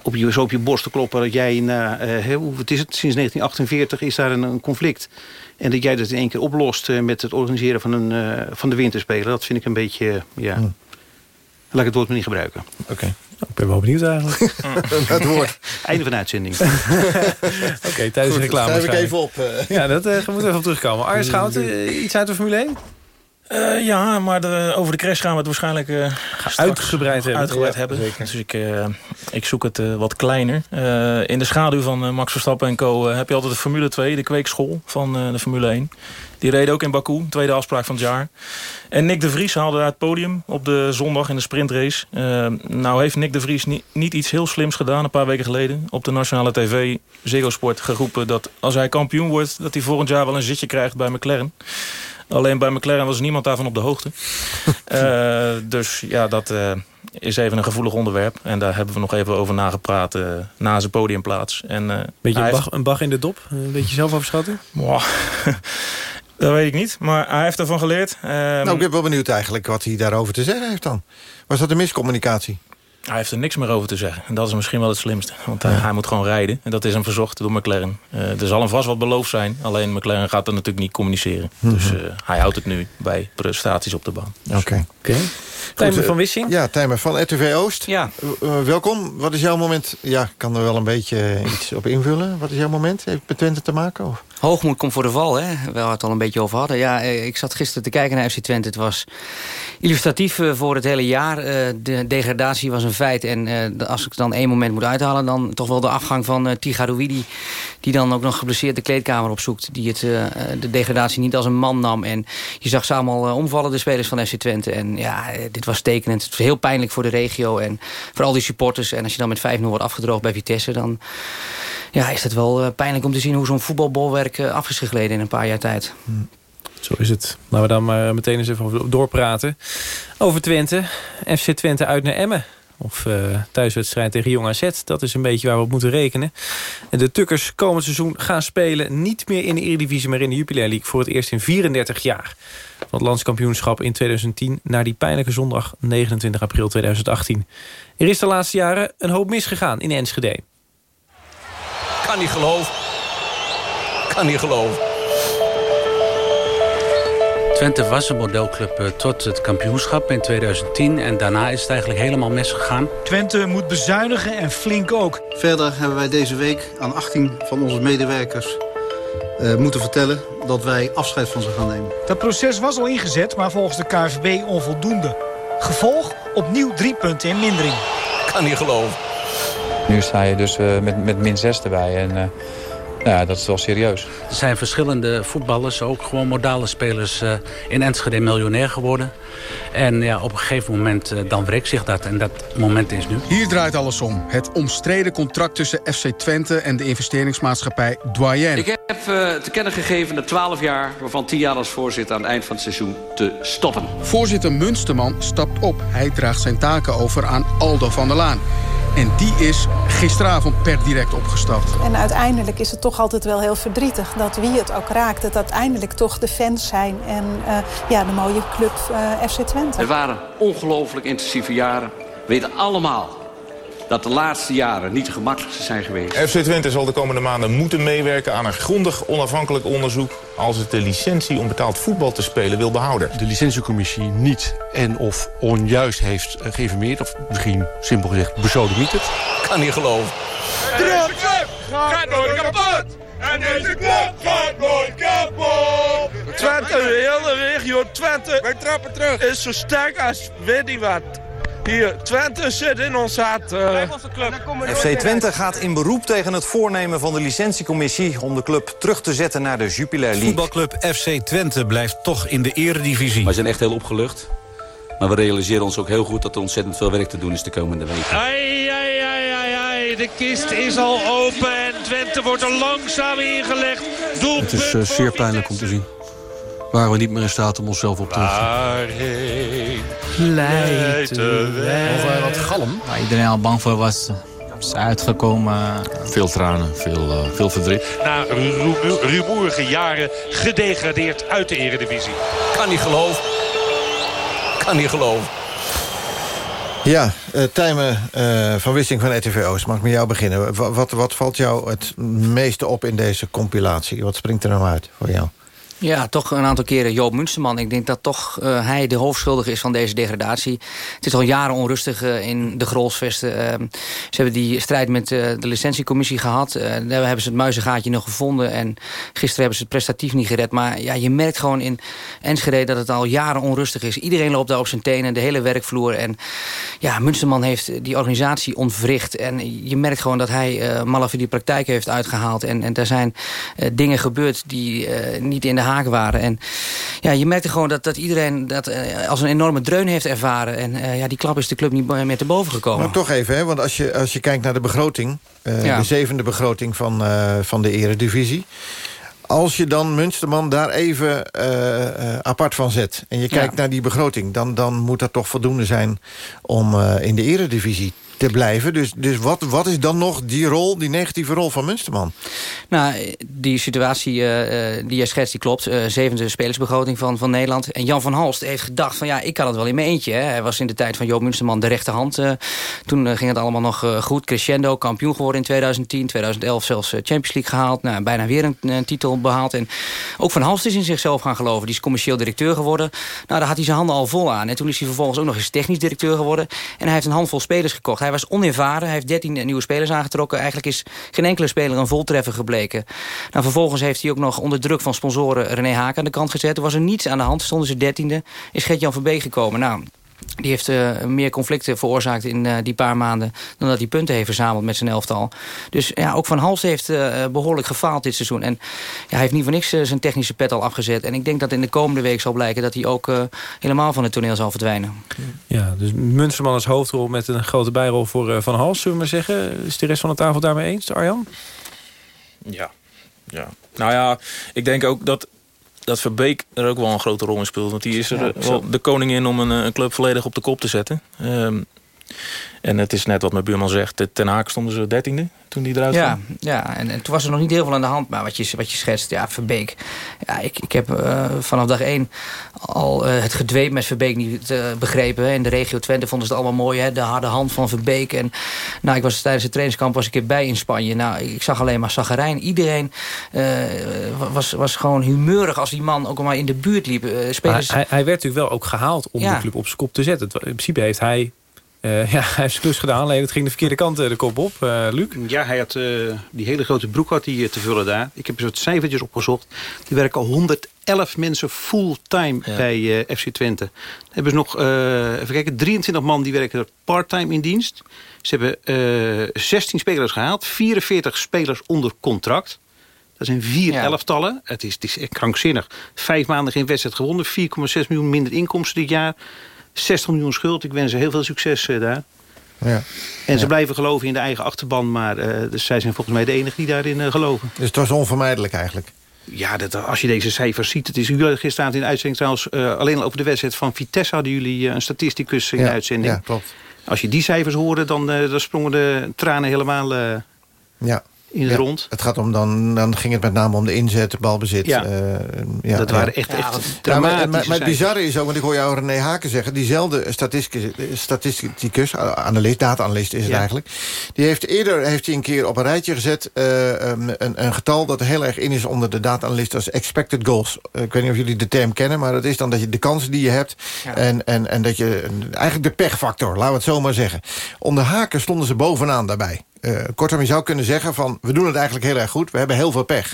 op je, zo op je borst te kloppen... dat jij, na, uh, hoe, het is het, sinds 1948 is daar een, een, conflict... en dat jij dat in één keer oplost met het organiseren van, een, van de winterspelen... dat vind ik een beetje... ja, hm. Laat ik het woord maar niet gebruiken. Oké. Okay. Ik ben wel benieuwd eigenlijk. het woord. Einde van de uitzending. Oké, okay, tijdens de reclame. Schrijf ik even op. Uh. Ja, dat uh, moeten we even op terugkomen. Arjen Schout, uh, iets uit de Formule 1? Uh, ja, maar de, over de crash gaan we het waarschijnlijk uh, uitgebreid hebben. Uitgebreid ja, hebben. Dus ik, uh, ik zoek het wat kleiner. in de schaduw van Max Verstappen en co. heb je altijd de Formule 2, de kweekschool van de Formule 1. Die reden ook in Baku, tweede afspraak van het jaar. En Nick de Vries haalde daar het podium op de zondag in de sprintrace. nou heeft Nick de Vries niet, niet iets heel slims gedaan een paar weken geleden. Op de nationale tv Ziggo Sport geroepen dat als hij kampioen wordt... dat hij volgend jaar wel een zitje krijgt bij McLaren. Alleen bij McLaren was niemand daarvan op de hoogte. uh, dus ja, dat uh, is even een gevoelig onderwerp. En daar hebben we nog even over nagepraat uh, na zijn podiumplaats. En, beetje een, bag, een bag in de dop? Een beetje zelf overschatten? dat weet ik niet, maar hij heeft ervan geleerd. nou, ik ben wel benieuwd eigenlijk wat hij daarover te zeggen heeft dan. Was dat een miscommunicatie? Hij heeft er niks meer over te zeggen. En dat is misschien wel het slimste. Want hij moet gewoon rijden. En dat is hem verzocht door McLaren. Uh, er zal hem vast wat beloofd zijn. Alleen McLaren gaat er natuurlijk niet communiceren. Mm -hmm. Dus uh, hij houdt het nu bij prestaties op de baan. Oké. Okay. Okay. Tijmen van Wissing? Ja, Tijmen van RTV Oost. Ja. welkom. Wat is jouw moment? Ja, ik kan er wel een beetje iets op invullen. Wat is jouw moment? Heeft het met Twente te maken? Of? Hoogmoed komt voor de val, hè? Waar we het al een beetje over hadden. Ja, ik zat gisteren te kijken naar FC Twente. Het was illustratief voor het hele jaar. De degradatie was een feit. En als ik dan één moment moet uithalen... dan toch wel de afgang van uh, Tigarouidi... die dan ook nog geblesseerd de kleedkamer opzoekt. Die het, uh, de degradatie niet als een man nam. En je zag ze allemaal uh, omvallen, de spelers van FC Twente. En ja, dit was tekenend. Het was heel pijnlijk voor de regio en voor al die supporters. En als je dan met 5-0 wordt afgedroogd bij Vitesse... dan ja, is het wel pijnlijk om te zien hoe zo'n voetbalbolwerk af is gegleden in een paar jaar tijd. Hmm. Zo is het. Laten we dan maar meteen eens even doorpraten. Over Twente. FC Twente uit naar Emmen. Of thuiswedstrijd tegen Jong AZ. Dat is een beetje waar we op moeten rekenen. De Tukkers komend seizoen gaan spelen. Niet meer in de Eredivisie, maar in de Jupiler League. Voor het eerst in 34 jaar. Van het landskampioenschap in 2010 naar die pijnlijke zondag 29 april 2018. Er is de laatste jaren een hoop misgegaan in Enschede. Kan niet geloven. Kan niet geloven. Twente was een modelclub eh, tot het kampioenschap in 2010. En daarna is het eigenlijk helemaal misgegaan. Twente moet bezuinigen en flink ook. Verder hebben wij deze week aan 18 van onze medewerkers uh, moeten vertellen dat wij afscheid van ze gaan nemen. Dat proces was al ingezet, maar volgens de KVB onvoldoende. Gevolg opnieuw drie punten in mindering. Kan niet geloven. Nu sta je dus uh, met, met min 6 erbij en... Uh, ja, dat is wel serieus. Er zijn verschillende voetballers, ook gewoon modale spelers... Uh, in Enschede miljonair geworden. En ja, op een gegeven moment uh, dan wreekt zich dat. En dat moment is nu. Hier draait alles om. Het omstreden contract tussen FC Twente en de investeringsmaatschappij Doyen. Ik heb uh, te kennen gegeven na 12 jaar, waarvan 10 jaar als voorzitter... aan het eind van het seizoen te stoppen. Voorzitter Munsterman stapt op. Hij draagt zijn taken over aan Aldo van der Laan. En die is gisteravond per direct opgestapt. En uiteindelijk is het toch altijd wel heel verdrietig... dat wie het ook raakt, het uiteindelijk toch de fans zijn... en uh, ja, de mooie club uh, FC Twente. Het waren ongelooflijk intensieve jaren. We weten allemaal dat de laatste jaren niet de gemakkelijkste zijn geweest. FC Twente zal de komende maanden moeten meewerken aan een grondig onafhankelijk onderzoek... als het de licentie om betaald voetbal te spelen wil behouden. De licentiecommissie niet en of onjuist heeft geïnformeerd... of misschien simpel gezegd besodemiet het. Kan niet geloven. Deze club gaat nooit kapot! En deze club gaat nooit kapot! Twente, de hele regio Twente... Wij trappen terug. ...is zo sterk als weet niet wat. Hier, Twente zit in ons hart. Uh... FC Twente gaat in beroep tegen het voornemen van de licentiecommissie... om de club terug te zetten naar de Jupiler League. Voetbalclub FC Twente blijft toch in de eredivisie. Wij zijn echt heel opgelucht. Maar we realiseren ons ook heel goed dat er ontzettend veel werk te doen is de komende weken. Ai, ai, ai, ai, ai. De kist is al open en Twente wordt er langzaam ingelegd. Doelpunt Het is uh, zeer pijnlijk om te zien waren we niet meer in staat om onszelf op te Waarheen leidt de weg. wat galm. Waar iedereen al bang voor was, is uitgekomen. Veel tranen, veel, uh, veel verdriet. Na ru rumoerige jaren gedegradeerd uit de eredivisie. Kan niet geloven. Kan niet geloven. Ja, uh, Tijmen uh, van Wissing van ETV Oost. Mag ik met jou beginnen? Wat, wat, wat valt jou het meeste op in deze compilatie? Wat springt er nou uit voor jou? Ja, toch een aantal keren Joop Munsterman. Ik denk dat toch uh, hij de hoofdschuldige is van deze degradatie. Het is al jaren onrustig uh, in de Grolsvesten. Uh, ze hebben die strijd met de licentiecommissie gehad. daar hebben ze het muizengaatje nog gevonden. En gisteren hebben ze het prestatief niet gered. Maar ja, je merkt gewoon in Enschede dat het al jaren onrustig is. Iedereen loopt daar op zijn tenen, de hele werkvloer. En ja, Munsterman heeft die organisatie ontwricht. En je merkt gewoon dat hij uh, die praktijk heeft uitgehaald. En, en er zijn dingen gebeurd die niet in de waren. En ja, je merkte gewoon dat, dat iedereen dat uh, als een enorme dreun heeft ervaren. En uh, ja, die klap is de club niet meer te boven gekomen. Maar toch even, hè, want als je, als je kijkt naar de begroting... Uh, ja. de zevende begroting van, van de eredivisie... Als je dan Munsterman daar even apart van zet... en je kijkt ja. naar die begroting... Dan, dan moet dat toch voldoende zijn om in de eredivisie te blijven. Dus, dus wat, wat is dan nog die rol, die negatieve rol van Munsterman? Nou, die situatie uh, die jij schetst, die klopt. Uh, zevende spelersbegroting van, van Nederland. En Jan van Halst heeft gedacht van ja, ik kan het wel in mijn eentje. Hè. Hij was in de tijd van Joop Munsterman de rechterhand. Toen ging het allemaal nog goed. Crescendo, kampioen geworden in 2010. 2011 zelfs Champions League gehaald. Nou, bijna weer een, een, titel behaald. En ook Van Halst is in zichzelf gaan geloven. Die is commercieel directeur geworden. Nou, daar had hij zijn handen al vol aan. En toen is hij vervolgens ook nog eens technisch directeur geworden. En hij heeft een handvol spelers gekocht. Hij was onervaren. Hij heeft 13 nieuwe spelers aangetrokken. Eigenlijk is geen enkele speler een voltreffer gebleken. Nou, vervolgens heeft hij ook nog onder druk van sponsoren René Haak aan de kant gezet. Er was er niets aan de hand. Stonden ze dertiende. Is Gert-Jan van Beek gekomen. Nou, die heeft uh, meer conflicten veroorzaakt in uh, die paar maanden... dan dat hij punten heeft verzameld met zijn elftal. Dus ja, ook Van Hals heeft uh, behoorlijk gefaald dit seizoen. En ja, hij heeft niet voor niks zijn technische pet al afgezet. En ik denk dat in de komende week zal blijken... dat hij ook helemaal van het toneel zal verdwijnen. Ja, dus Munsterman als hoofdrol met een grote bijrol voor Van Hals, zullen we maar zeggen. Is de rest van de tafel daarmee eens, Arjan? Ja, ja. Nou ja, ik denk ook dat dat Verbeek er ook wel een grote rol in speelt. Want die is er ja, wel de koningin om een, een, club volledig op de kop te zetten. Um, En het is net wat mijn buurman zegt. Ten Haak stonden ze dertiende toen die eruit ja, kwam. Ja, en, en, toen was er nog niet heel veel aan de hand. Maar wat je, wat je schetst, ja, Verbeek. Ja, ik, ik heb uh, vanaf dag één al uh, het gedweep met Verbeek niet uh, begrepen. In de regio Twente vonden ze het allemaal mooi. Hè? De harde hand van Verbeek. En nou, ik was tijdens het trainingskamp was ik keer bij in Spanje. Nou, ik zag alleen maar Zaggerijn. Iedereen was, was gewoon humeurig als die man ook maar in de buurt liep. spelers... hij, hij, werd natuurlijk wel ook gehaald om ja. de club op zijn kop te zetten. In principe heeft hij uh, ja, hij heeft klus gedaan. Alleen het ging de verkeerde kant de kop op. Uh, Luc? Ja, hij had uh, die hele grote broek had hij te vullen daar. Ik heb er wat cijfertjes opgezocht. Die werken al 111 mensen fulltime ja. bij FC Twente. Dan hebben ze nog, even kijken, 23 man die werken parttime in dienst. Ze hebben 16 spelers gehaald. 44 spelers onder contract. Dat zijn vier ja. elftallen. Het is, het is echt krankzinnig. Vijf maanden geen wedstrijd gewonnen. 4,6 miljoen minder inkomsten dit jaar. 60 miljoen schuld. Ik wens ze heel veel succes uh, daar. Ja. En ze ja. blijven geloven in de eigen achterban. Maar uh, dus zij zijn volgens mij de enige die daarin uh, geloven. Dus het was onvermijdelijk eigenlijk? Ja, dat, als je deze cijfers ziet. Het is jullie gisteravond in de uitzending trouwens... alleen al over de wedstrijd van Vitesse hadden jullie een statisticus in ja. de uitzending. Ja, klopt. Als je die cijfers hoorde, dan, dan sprongen de tranen helemaal... ja in rond. Het gaat om dan, dan ging het met name om de inzet, balbezit. Ja, uh, ja dat waren echt, echt ja, maar, maar, maar het bizarre is ook, want ik hoor jou René Haken zeggen... diezelfde statisticus, analist, data-analyst is het eigenlijk... die heeft eerder heeft hij een keer op een rijtje gezet... Uh, een, een, getal dat heel erg in is onder de data-analyst... als expected goals. Uh, ik weet niet of jullie de term kennen... maar dat is dan dat je de kansen die je hebt... Ja. En, en, en dat je eigenlijk de pechfactor, laten we het zo maar zeggen. Onder Haken stonden ze bovenaan daarbij. Uh, kortom, je zou kunnen zeggen van... we doen het eigenlijk heel erg goed, we hebben heel veel pech.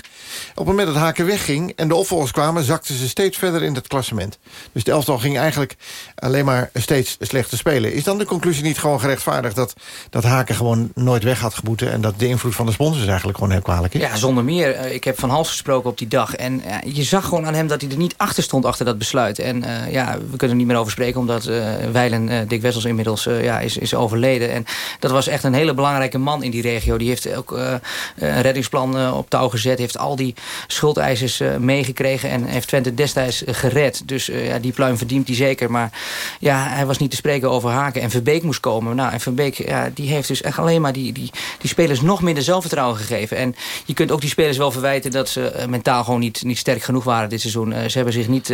Op het moment dat Haken wegging en de opvolgers kwamen... zakten ze steeds verder in het klassement. Dus de elftal ging eigenlijk alleen maar steeds slechter spelen. Is dan de conclusie niet gewoon gerechtvaardigd... dat, dat Haken gewoon nooit weg had geboeten... en dat de invloed van de sponsors eigenlijk gewoon heel kwalijk is? Ja, zonder meer. Uh, ik heb Van Hals gesproken op die dag. En uh, je zag gewoon aan hem dat hij er niet achter stond... achter dat besluit. En ja, we kunnen er niet meer over spreken... omdat Weilen, Dick Wessels inmiddels ja, is, is overleden. En dat was echt een hele belangrijke man in die regio. Die heeft ook uh, een reddingsplan uh, op touw gezet. Heeft al die schuldeisers meegekregen. En heeft Twente destijds gered. Dus ja, die pluim verdient hij zeker. Maar ja, hij was niet te spreken over Haken. En Verbeek moest komen. Nou, en Verbeek ja, die heeft dus echt alleen maar die, die, die spelers nog minder zelfvertrouwen gegeven. En je kunt ook die spelers wel verwijten... dat ze mentaal gewoon niet, niet sterk genoeg waren dit seizoen. ze hebben zich niet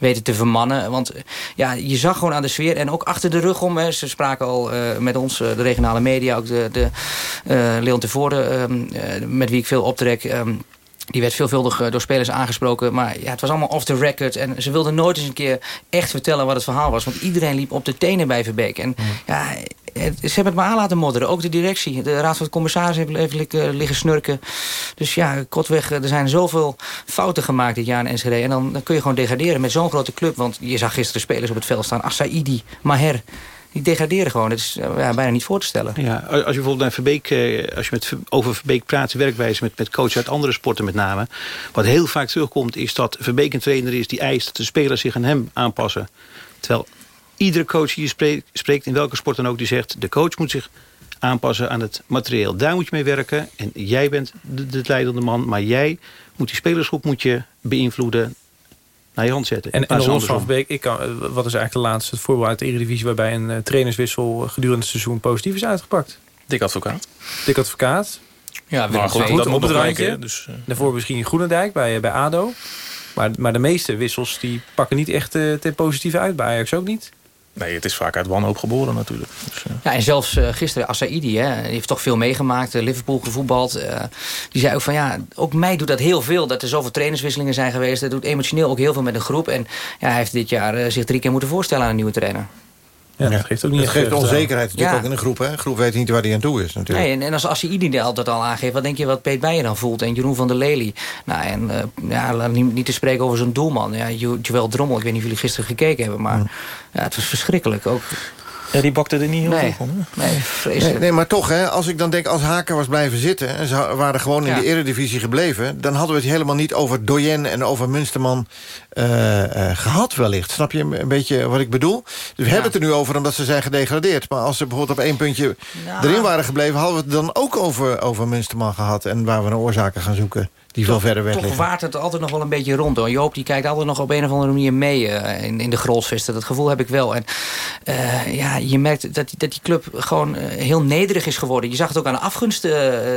weten te vermannen. Want ja, je zag gewoon aan de sfeer. En ook achter de rug om. Ze spraken al met ons, de regionale media... ook de, de Leon Tevoorde, um, uh, met wie ik veel optrek... Um, die werd veelvuldig door spelers aangesproken. Maar ja, het was allemaal off the record. En ze wilden nooit eens een keer echt vertellen wat het verhaal was. Want iedereen liep op de tenen bij Verbeek. En ja, het, ze hebben het maar aan laten modderen. Ook de directie. De raad van het commissaris heeft even liggen snurken. Dus ja, kortweg, er zijn zoveel fouten gemaakt dit jaar in Enschede. En dan, dan kun je gewoon degraderen met zo'n grote club. Want je zag gisteren spelers op het veld staan. Assaidi, Maher die degraderen gewoon. Dat is ja, bijna niet voor te stellen. Ja, als je bijvoorbeeld naar Verbeek, als je met, over Verbeek praat, werkwijze met, met coaches uit andere sporten met name. Wat heel vaak terugkomt is dat Verbeek een trainer is die eist dat de spelers zich aan hem aanpassen. Terwijl iedere coach die je spreekt, spreekt in welke sport dan ook, die zegt de coach moet zich aanpassen aan het materieel. Daar moet je mee werken en jij bent de, de leidende man, maar jij moet die spelersgroep moet je beïnvloeden naar je hand zetten. En, en los van ik kan, wat is eigenlijk de laatste het voorbeeld uit de Eredivisie... waarbij een uh, trainerswissel gedurende het seizoen positief is uitgepakt? Dik Advocaat. Dik Advocaat. Ja, maar goed, dat op het randje. Dus, uh, Daarvoor misschien Groenendijk bij, bij ADO. Maar, maar de meeste wissels die pakken niet echt uh, ten positieve uit. Bij Ajax ook niet. Nee, het is vaak uit wanhoop geboren natuurlijk. Dus, uh... Ja, en zelfs uh, gisteren Assaidi, hè, die heeft toch veel meegemaakt. Uh, Liverpool gevoetbald. die zei ook van ja, ook mij doet dat heel veel. Dat er zoveel trainerswisselingen zijn geweest. Dat doet emotioneel ook heel veel met een groep. En ja, hij heeft dit jaar zich drie keer moeten voorstellen aan een nieuwe trainer. Ja, dat geeft ook niet Het geeft onzekerheid natuurlijk ja. ook in een groep. Hè? Een groep weet niet waar hij aan toe is natuurlijk. Nee, en, en als Assaidi altijd al aangeeft... wat denk je wat Peet Beijer dan voelt? En Jeroen van der Lely. Nou, en uh, ja, niet, niet te spreken over zo'n doelman. Ja, Joël Drommel, ik weet niet of jullie gisteren gekeken hebben... maar mm. ja, het was verschrikkelijk. Ook ja, die bakte er niet heel nee. veel van. Nee, vreselijk. Nee, nee, maar toch, hè, als ik dan denk, als Haken was blijven zitten... en ze waren gewoon in ja. de eredivisie gebleven... dan hadden we het helemaal niet over Doyen en over Munsterman uh, uh, gehad wellicht. Snap je een beetje wat ik bedoel? Dus we ja. hebben het er nu over omdat ze zijn gedegradeerd. Maar als ze bijvoorbeeld op één puntje erin waren gebleven... hadden we het dan ook over, over Munsterman gehad... en waar we naar oorzaken gaan zoeken. Die veel verder weg Toch waart het altijd nog wel een beetje rond. Hoor. Joop die kijkt altijd nog op een of andere manier mee uh, in, in de grolsvesten. Dat gevoel heb ik wel. En uh, ja, je merkt dat, dat die club gewoon uh, heel nederig is geworden. Je zag het ook aan de afgunst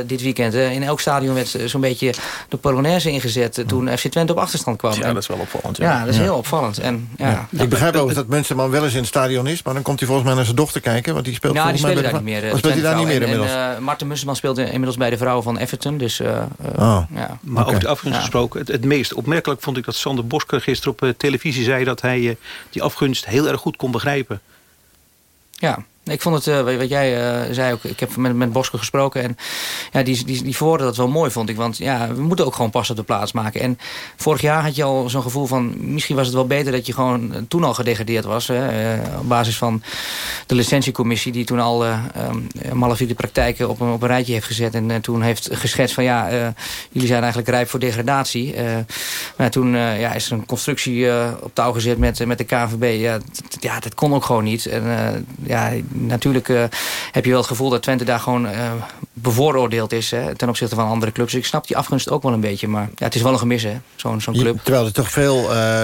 dit weekend. in elk stadion werd zo'n beetje de Polonaise ingezet... toen FC Twente op achterstand kwam. Ja, dat is wel opvallend. Ja, ja dat is heel opvallend. En, ja. ja. Ik begrijp ook dat Munsterman wel eens in het stadion is... maar dan komt hij volgens mij naar zijn dochter kijken. Want die speelt nou, die volgens mij daar niet meer. Oh, speelt hij daar niet meer en, inmiddels? En, Marten Munsterman speelt inmiddels bij de vrouwen van Everton. Dus, oh. ja. Maar okay. over de afgunst gesproken, het, het, meest opmerkelijk vond ik dat Sander Bosker gisteren op uh, televisie zei... dat hij uh, die afgunst heel erg goed kon begrijpen. Ja, ik vond het, uh, wat jij uh, zei ook, ik heb met, met Bosker gesproken... en ja, die, die, die dat wel mooi, vond ik. Want ja, we moeten ook gewoon pas op de plaats maken. En vorig jaar had je al zo'n gevoel van... misschien was het wel beter dat je gewoon toen al gedegradeerd was. Hè, op basis van de licentiecommissie... die toen al um, malafide praktijken op een, op een rijtje heeft gezet... en toen heeft geschetst van ja, jullie zijn eigenlijk rijp voor degradatie. maar toen ja, is er een constructie op touw gezet met, met de KNVB. Ja, ja, dat kon ook gewoon niet. En ja natuurlijk uh, heb je wel het gevoel dat Twente daar gewoon uh, bevooroordeeld is... Hè, ten opzichte van andere clubs. Dus ik snap die afgunst ook wel een beetje. Maar ja, het is wel een gemis, hè, zo'n zo'n club. Terwijl er toch veel uh,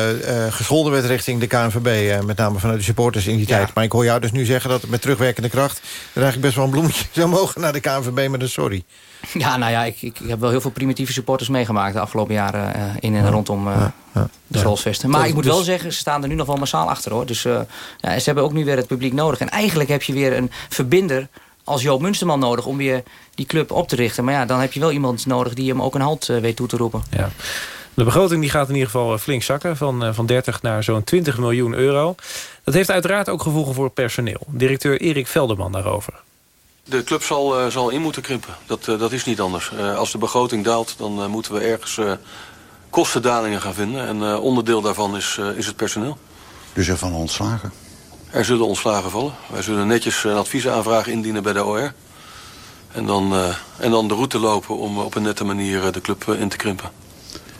gescholden werd richting de KNVB. met name vanuit de supporters in die ja. tijd. Maar ik hoor jou dus nu zeggen dat met terugwerkende kracht... er eigenlijk best wel een bloemetje zou mogen naar de KNVB met een sorry. Ja, nou ja, ik, ik, heb wel heel veel primitieve supporters meegemaakt... de afgelopen jaren uh, in en rondom uh, ja, ja. de Scholsvesten. Maar ik moet dus... wel zeggen, ze staan er nu nog wel massaal achter. hoor. Dus uh, ja, ze hebben ook nu weer het publiek nodig. En eigenlijk heb je weer een verbinder als Joop Munsterman nodig... om weer die club op te richten. Maar ja, dan heb je wel iemand nodig die hem ook een halt weet toe te roepen. Ja. De begroting die gaat in ieder geval flink zakken. Van, van 30 naar zo'n 20 miljoen euro. Dat heeft uiteraard ook gevolgen voor personeel. Directeur Erik Velderman daarover. De club zal, uh, zal in moeten krimpen. Dat, uh, dat is niet anders. Uh, als de begroting daalt, dan moeten we ergens kostendalingen gaan vinden. En onderdeel daarvan is, is het personeel. Dus er van ontslagen? Er zullen ontslagen vallen. Wij zullen netjes een adviesaanvraag indienen bij de OR. En dan, en dan de route lopen om op een nette manier de club in te krimpen.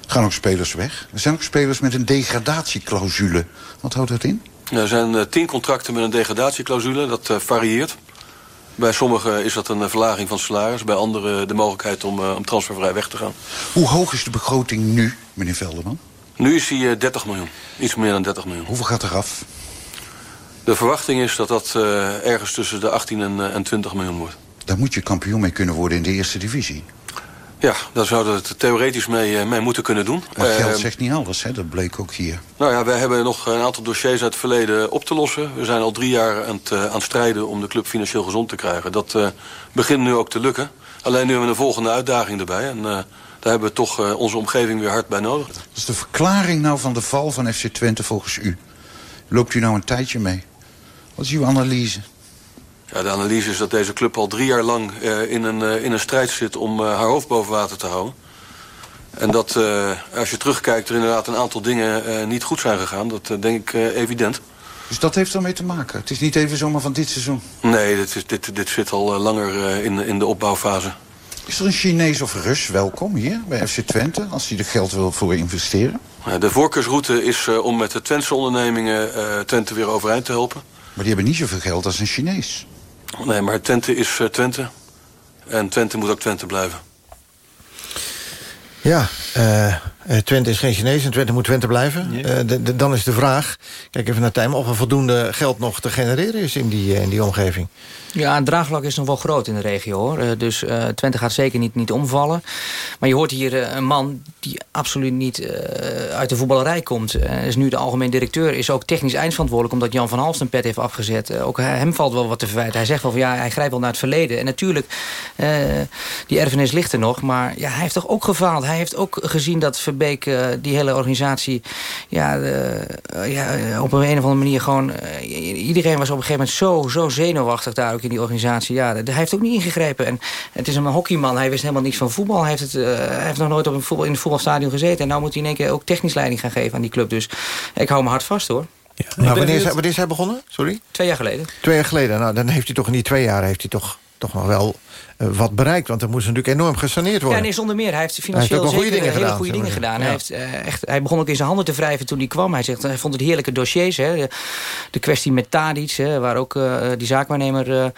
Gaan ook spelers weg? Er zijn ook spelers met een degradatieclausule. Wat houdt dat in? Er zijn tien contracten met een degradatieclausule. Dat varieert. Bij sommigen is dat een verlaging van salaris. Bij anderen de mogelijkheid om, uh, om transfervrij weg te gaan. Hoe hoog is de begroting nu, meneer Velderman? Nu is die uh, 30 miljoen. Iets meer dan 30 miljoen. Hoeveel gaat er af? De verwachting is dat dat ergens tussen de 18 en, en 20 miljoen wordt. Daar moet je kampioen mee kunnen worden in de eerste divisie. Ja, daar zouden we het theoretisch mee, mee moeten kunnen doen. Maar geld uh, zegt niet alles, hè? dat bleek ook hier. Nou ja, wij hebben nog een aantal dossiers uit het verleden op te lossen. We zijn al drie jaar aan het, uh, aan het strijden om de club financieel gezond te krijgen. Dat uh, begint nu ook te lukken. Alleen nu hebben we een volgende uitdaging erbij. En daar hebben we toch onze omgeving weer hard bij nodig. Wat is de verklaring nou van de val van FC Twente volgens u? Loopt u nou een tijdje mee? Wat is uw analyse? Ja, de analyse is dat deze club al drie jaar lang uh, in, een, uh, in een strijd zit om uh, haar hoofd boven water te houden. En dat als je terugkijkt er inderdaad een aantal dingen niet goed zijn gegaan. Dat denk ik evident. Dus dat heeft ermee te maken? Het is niet even zomaar van dit seizoen? Nee, dit, is, dit, dit zit al langer in, in de opbouwfase. Is er een Chinees of Rus welkom hier bij FC Twente... als hij er geld wil voor investeren? De voorkeursroute is om met de Twentse ondernemingen Twente weer overeind te helpen. Maar die hebben niet zoveel geld als een Chinees. Nee, maar Twente is uh, Twente. En Twente moet ook Twente blijven. Ja, uh, Twente is geen Chinees en Twente moet Twente blijven. Ja. Uh, de, de, dan is de vraag, kijk even naar Tijm... of er voldoende geld nog te genereren is in die, in die omgeving. Ja, het draagvlak is nog wel groot in de regio. hoor. Uh, dus uh, Twente gaat zeker niet, niet omvallen. Maar je hoort hier uh, een man die absoluut niet uit de voetballerij komt. is nu de algemeen directeur. Is ook technisch eindverantwoordelijk omdat Jan van Halst een pet heeft afgezet. ook hem valt wel wat te verwijten. Hij zegt wel van ja, hij grijpt wel naar het verleden. En natuurlijk, die erfenis ligt er nog. Maar ja, hij heeft toch ook gefaald. Hij heeft ook gezien dat Verbeek die hele organisatie... Ja, ja, op een, een of andere manier gewoon... iedereen was op een gegeven moment zo, zo zenuwachtig daar ook in die organisatie. Ja, hij heeft ook niet ingegrepen. En het is een hockeyman. Hij wist helemaal niets van voetbal. Hij heeft, het, uh, hij heeft nog nooit op een voetbal, in het voetbalstadion gezeten. En nu moet hij in één keer ook technisch leiding gaan geven aan die club. Dus ik hou me hard vast hoor. Ja, maar wanneer is, hij, wanneer is hij begonnen? Sorry? Twee jaar geleden. Twee jaar geleden. Nou, dan heeft hij toch in die twee jaar heeft hij toch, toch nog wel wat bereikt. Want er moest natuurlijk enorm gesaneerd worden. Ja, nee, zonder meer. Hij heeft financieel hij heeft goede hele goede dingen gedaan. Hij, heeft, echt, hij begon ook in zijn handen te wrijven toen hij kwam. Hij, zegt, hij vond het heerlijke dossiers. Hè. De, kwestie met Tadic, hè, waar ook die zaakwaarnemer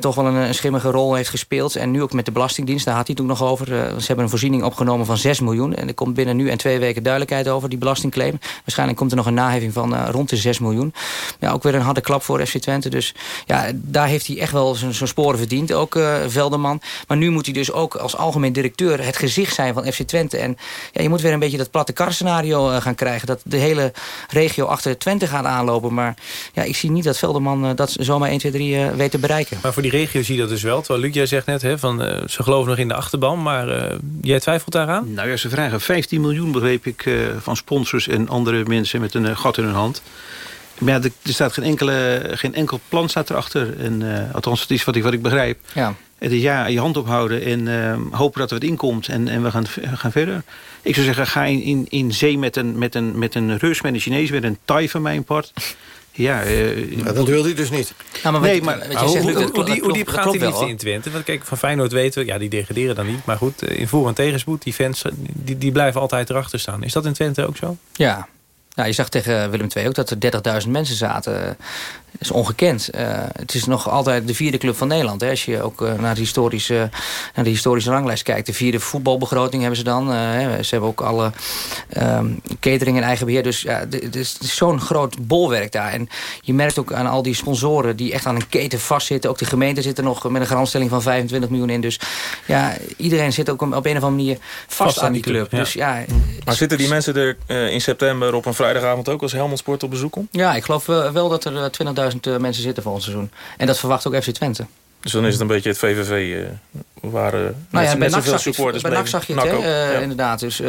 toch wel een, een, schimmige rol heeft gespeeld. En nu ook met de Belastingdienst, daar had hij ook nog over. ze hebben een voorziening opgenomen van 6 miljoen. En er komt binnen nu en twee weken duidelijkheid over die belastingclaim. Waarschijnlijk komt er nog een naheving van rond de 6 miljoen. Ja, ook weer een harde klap voor FC Twente. Dus ja, daar heeft hij echt wel zijn sporen verdiend, ook uh, Velderman. Maar nu moet hij dus ook als algemeen directeur het gezicht zijn van FC Twente. En ja, je moet weer een beetje dat platte kar scenario uh, gaan krijgen. Dat de hele regio achter Twente gaat aanlopen. Maar ja, ik zie niet dat Velderman uh, dat zomaar 1, 2, 3 weet te bereiken. Maar voor die regio zie je dat dus wel. Terwijl Luc, jij zegt net, hè, van, ze geloven nog in de achterban. Maar jij twijfelt daaraan? Nou ja, ze vragen 15 miljoen, begreep ik, van sponsors en andere mensen met een gat in hun hand. Maar ja, er, staat geen, enkele, geen enkel plan staat erachter. En, uh, althans, het is wat ik, wat ik begrijp. Ja. Het is ja, je hand ophouden en uh, hopen dat er wat inkomt. En, en we, gaan, gaan verder. Ik zou zeggen, ga in, in, in zee met een, met, een, met een Rus, met een Chinees, met een Thai van mijn part. Ja, uh, dat wil hij dus niet. Nou, maar nee, maar zegt, hoe, hoe, hoe diep gaat die liefde in Twente? Want kijk, van Feyenoord weten we, ja, die degraderen dan niet. Maar goed, in voor- en tegenspoed, die fans, die, die blijven altijd erachter staan. Is dat in Twente ook zo? Ja, nou, je zag tegen Willem II ook dat er 30.000 mensen zaten is ongekend. Uh, het is nog altijd de vierde club van Nederland. Hè. Als je ook uh, naar, de historische, naar de historische ranglijst kijkt. De vierde voetbalbegroting hebben ze dan. Uh, ze hebben ook alle um, catering in eigen beheer. Dus ja, het is, is zo'n groot bolwerk daar. En je merkt ook aan al die sponsoren die echt aan een keten vastzitten. Ook de gemeente zit er nog met een garantstelling van 25 miljoen in. Dus ja, iedereen zit ook op een of andere manier vast, aan die club. Dus, ja, maar zitten die mensen er in september op een vrijdagavond ook als Helmond Sport op bezoek om? Ja, ik geloof wel dat er 20.000 eh, mensen zitten voor ons seizoen. En dat verwacht ook FC Twente. Dus dan is het een beetje het VVV uh, waar uh, nou ja, bij NAC zag, supporters bij NAC zag je het, uh, inderdaad. Dus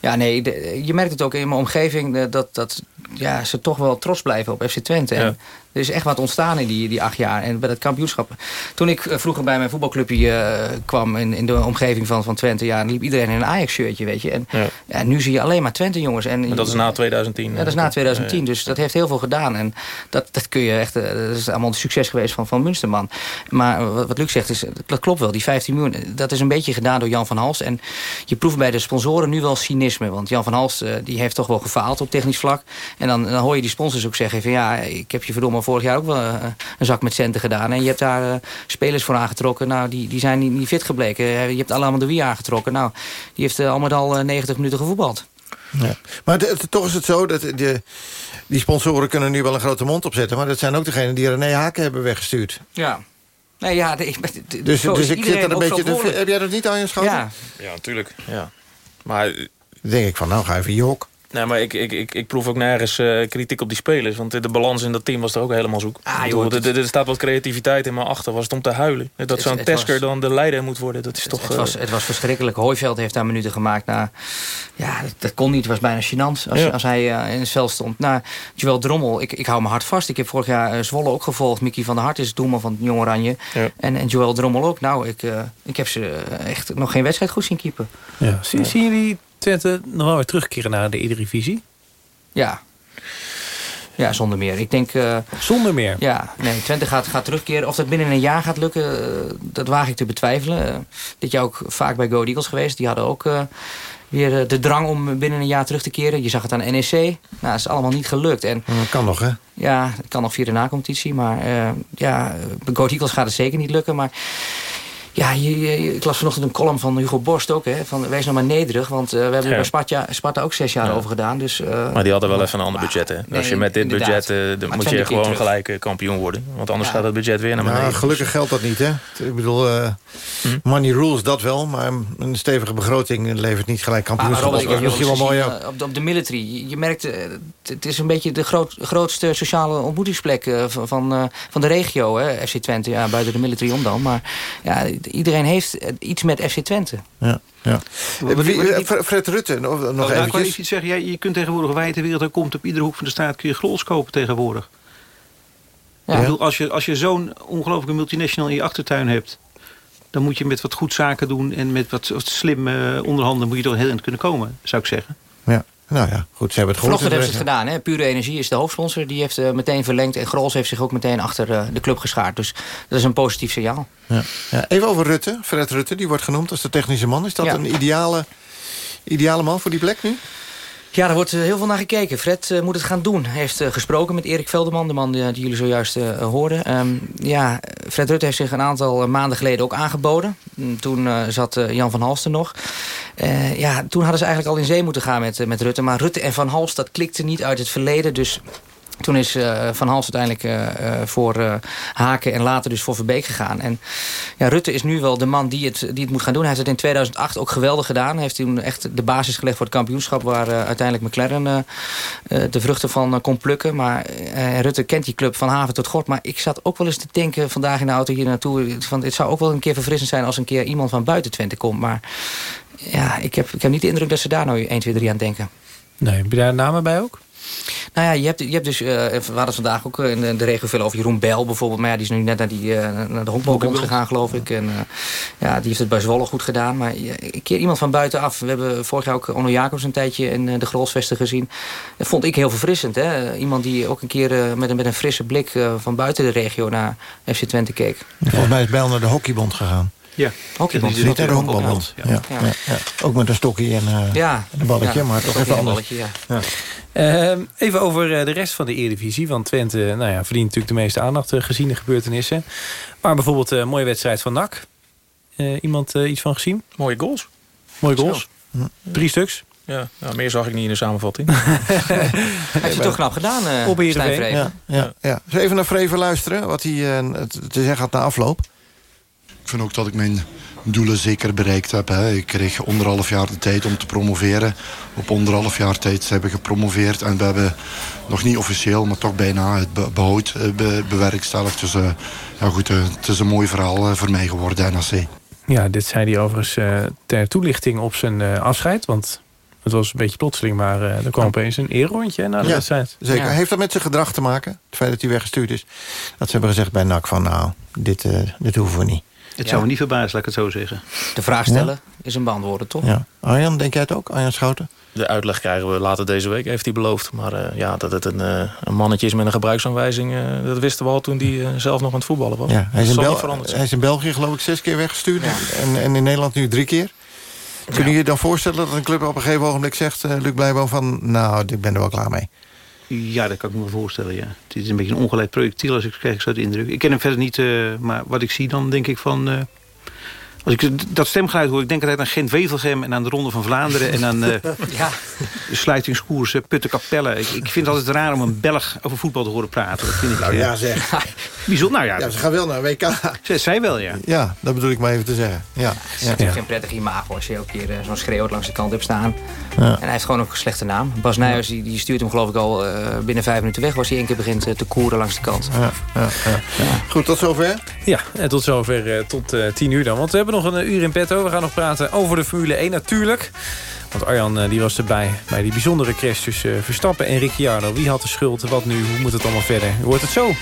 ja, nee, de, je merkt het ook in mijn omgeving dat, dat ja, ze toch wel trots blijven op FC Twente. En er is echt wat ontstaan in die, die acht jaar. En bij dat kampioenschap. Toen ik vroeger bij mijn voetbalclubje kwam in, in de omgeving van, van Twente, ja, liep iedereen in een Ajax-shirtje, weet je. En ja. ja. nu zie je alleen maar Twente jongens. En, maar dat is na 2010. Ja, dat is na 2010. Dus dat heeft heel veel gedaan. En dat, dat kun je echt, dat is allemaal een succes geweest van, van Munsterman. Maar wat, wat Luc zegt, is, dat klopt wel. Die 15 miljoen, dat is een beetje gedaan door Jan van Hals. En je proeft bij de sponsoren nu wel cynisme. Want Jan van Hals die heeft toch wel gefaald op technisch vlak. En dan, dan hoor je die sponsors ook zeggen van ja, ik heb je verdomme vorig jaar ook wel een zak met centen gedaan. En je hebt daar uh, spelers voor aangetrokken. Nou, die, die zijn niet, niet fit gebleken. Je hebt allemaal de wie aangetrokken. Nou, die heeft uh, allemaal al 90 minuten gevoetbald. Ja. Maar toch is het zo dat de, die sponsoren kunnen nu wel een grote mond opzetten... maar dat zijn ook degenen die René Haken hebben weggestuurd. Ja. Nee, ja, de, de, dus, dus ik zit er een beetje... De, heb jij dat niet aan je schoten? Ja, ja natuurlijk. Ja. Maar denk ik van, nou ga even jok. Nee, maar ik, ik, ik, ik proef ook nergens uh, kritiek op die spelers. Want de balans in dat team was er ook helemaal zoek. Ah, joh, er, er, staat wat creativiteit in mijn achter. Was het om te huilen. Dat zo'n Tesker dan de leider moet worden. Dat is het, toch, het, was, het was verschrikkelijk. Hooiveld heeft daar minuten gemaakt. Nou, ja, dat, dat kon niet. Het was bijna gênant als, ja. als hij uh, in het veld stond. Nou, Joël Drommel, ik, ik hou me hard vast. Ik heb vorig jaar uh, Zwolle ook gevolgd. Mickey van der Hart is het doelman van Jong Oranje. Ja. En, en Joël Drommel ook. Nou, ik, ik heb ze echt nog geen wedstrijd goed zien keepen. Ja. Zien, zien jullie Twente nog wel weer terugkeren naar de Eredivisie? Ja. Ja, zonder meer. Ik denk... Uh, zonder meer? Ja, nee, Twente gaat, gaat terugkeren. Of dat binnen een jaar gaat lukken, uh, dat waag ik te betwijfelen. Uh, dit jaar ook vaak bij Go Eagles geweest. Die hadden ook weer de drang om binnen een jaar terug te keren. Je zag het aan NEC. Nou, dat is allemaal niet gelukt. En, dat kan nog, hè? Ja, het kan nog via de na-competitie. Maar ja, bij Go Eagles gaat het zeker niet lukken. Maar ja, je, je, ik las vanochtend een column van Hugo Borst ook. Hè, van, wees nou maar nederig, want uh, we hebben ja. bij Sparta, Sparta ook zes jaar ja. over gedaan. Dus, uh, maar die hadden wel even een ander budget. Hè? Nee, Als je met dit inderdaad. budget, uh, moet je gewoon terug. gelijk kampioen worden. Want anders gaat het budget weer naar beneden. gelukkig geldt dat niet. Hè? Ik bedoel, hm? money rules dat wel. Maar een stevige begroting levert niet gelijk kampioenschap. dat is misschien wel mooi op, op de military. Je, je merkt, het is een beetje de groot, grootste sociale ontmoetingsplek van, van de regio. Hè? FC Twente, ja, buiten de military om dan. Maar ja, iedereen heeft iets met FC Twente. Ja. Ja. Fred Rutte, nog, nog nou, even. Ik iets zeggen. Ja, je kunt tegenwoordig wijte wereld, er komt op iedere hoek van de staat kun je glos kopen tegenwoordig. Ja. Ik bedoel, als je, als je zo'n ongelooflijke multinational in je achtertuin hebt, dan moet je met wat goed zaken doen en met wat, slim uh, onderhanden moet je er heel in kunnen komen, zou ik zeggen. Ja. Nou ja, goed, ze hebben het. Vanochtend hebben ze het gedaan. Hè? Pure Energie is de hoofdsponsor. Die heeft meteen verlengd. En Grols heeft zich ook meteen achter de club geschaard. Dus dat is een positief signaal. Ja. Ja, even over Rutte. Fred Rutte, die wordt genoemd als de technische man. Is dat een ideale, ideale man voor die plek nu? Ja, daar wordt eh, heel veel naar gekeken. Fred uh, moet het gaan doen. Hij heeft uh, gesproken met Erik Velderman, de man die, jullie zojuist hoorden. Um, ja, Fred Rutte heeft zich een aantal maanden geleden ook aangeboden. Mm, toen zat Jan van Halsten nog. ja, toen hadden ze eigenlijk al in zee moeten gaan met, met Rutte. Maar Rutte en Van Halst, dat klikte niet uit het verleden. Dus toen is uh, Van Hals uiteindelijk uh, voor uh, Haken en later dus voor Verbeek gegaan. En ja, Rutte is nu wel de man die het, die het moet gaan doen. Hij heeft het in 2008 ook geweldig gedaan. Hij heeft toen echt de basis gelegd voor het kampioenschap... waar uiteindelijk McLaren de vruchten van kon plukken. Maar Rutte kent die club van haven tot gort. Maar ik zat ook wel eens te denken vandaag in de auto hier naartoe... Van, het zou ook wel een keer verfrissend zijn als een keer iemand van buiten Twente komt. Maar ja, ik heb, ik heb niet de indruk dat ze daar nou 1, 2, 3 aan denken. Nee, heb je daar namen bij ook? Nou ja, je hebt, je hebt dus, uh, we hadden het vandaag ook in de, de regio veel over Jeroen Bel bijvoorbeeld. Maar ja, die is nu net naar, die, uh, naar de honkbalbond gegaan, geloof ik. En uh, ja, die heeft het bij Zwolle goed gedaan. Maar een keer iemand van buitenaf. We hebben vorig jaar ook Onno Jacobs een tijdje in de Grolsvesten gezien. Dat vond ik heel verfrissend. Hè? Iemand die ook een keer met, een, met een frisse blik van buiten de regio naar FC Twente keek. Volgens mij is Bel naar de hockeybond gegaan. Ja, hockeybond. Niet naar de honkbalbond. Ja. Ja. Ja. Ja. Ook met een stokje en, uh, een balletje, maar toch even anders. Balletje, ja. Uh, even over uh, de rest van de Eredivisie. Want Twente nou ja, verdient natuurlijk de meeste aandacht uh, gezien de gebeurtenissen. Maar bijvoorbeeld een mooie wedstrijd van NAC. iemand iets van gezien? Mooie goals. Mooie goals. Hm. Drie stuks. Ja, nou, meer zag ik niet in de samenvatting. Heeft hij toch knap gedaan, uh, Op Vreven. Ja, ja, ja. Dus even naar Vreven luisteren, wat hij te zeggen had na afloop. Ik vind ook dat ik mijn doelen zeker bereikt heb. Hè. Ik kreeg anderhalf jaar de tijd om te promoveren. Op anderhalf jaar tijd hebben we gepromoveerd. En we hebben nog niet officieel, maar toch bijna het behoud eh, bewerkstelligd. Dus uh, ja, goed, uh, het is een mooi verhaal voor mij geworden, NAC. Ja, dit zei hij overigens ter toelichting op zijn afscheid. Want het was een beetje plotseling, maar er kwam opeens een eerrondje na de ja, wedstrijd. Zeker. Heeft dat met zijn gedrag te maken? Het feit dat hij weggestuurd is? Dat ze hebben gezegd bij NAC van nou, dit, dit hoeven we niet. Het zou me niet verbazen, laat ik het zo zeggen. De vraag stellen is een beantwoorden, toch? Ja. Arjan, denk jij het ook? Arjan Schouten? De uitleg krijgen we later deze week, heeft hij beloofd. Maar uh, ja, dat het een, uh, een, mannetje is met een gebruiksaanwijzing... Uh, dat wisten we al toen hij zelf nog aan het voetballen was. Ja, hij, is in Bel hij is in België geloof ik zes keer weggestuurd. En, en, in Nederland nu drie keer. Kun je je dan voorstellen dat een club op een gegeven ogenblik zegt... Luc Blijboom van, nou, ik ben er wel klaar mee? Ja, dat kan ik me voorstellen, ja. Het is een beetje een ongeleid projectiel, als ik krijg zo de indruk. Ik ken hem verder niet, uh, maar wat ik zie dan denk ik van... Uh, als ik dat stemgeluid hoor, ik denk altijd aan Gent-Wevelgem... en aan de Ronde van Vlaanderen en aan uh, ja. de sluitingskoersen, Putten-Capelle. Ik, ik, vind het altijd raar om een Belg over voetbal te horen praten. Dat vind ik, nou ja, zeg. bijzonder, nou ja. ja. Ze gaan wel naar WK. Zij, zij wel, ja. Ja, dat bedoel ik maar even te zeggen. Ja. Het is geen prettig imago als je ook hier zo'n schreeuwt langs de kant hebt staan. Ja. En hij heeft gewoon ook een slechte naam. Bas Nijers die, die stuurt hem geloof ik al uh, binnen vijf minuten weg... als hij één keer begint uh, te koeren langs de kant. Ja, ja, Goed, tot zover? Ja, en tot zover uh, tot tien uur dan. Want we hebben nog een uur in petto. We gaan nog praten over de Formule 1 natuurlijk. Want Arjan die was erbij bij die bijzondere crash tussen Verstappen en Ricciardo. Wie had de schuld? Wat nu? Hoe moet het allemaal verder? U hoort het zo.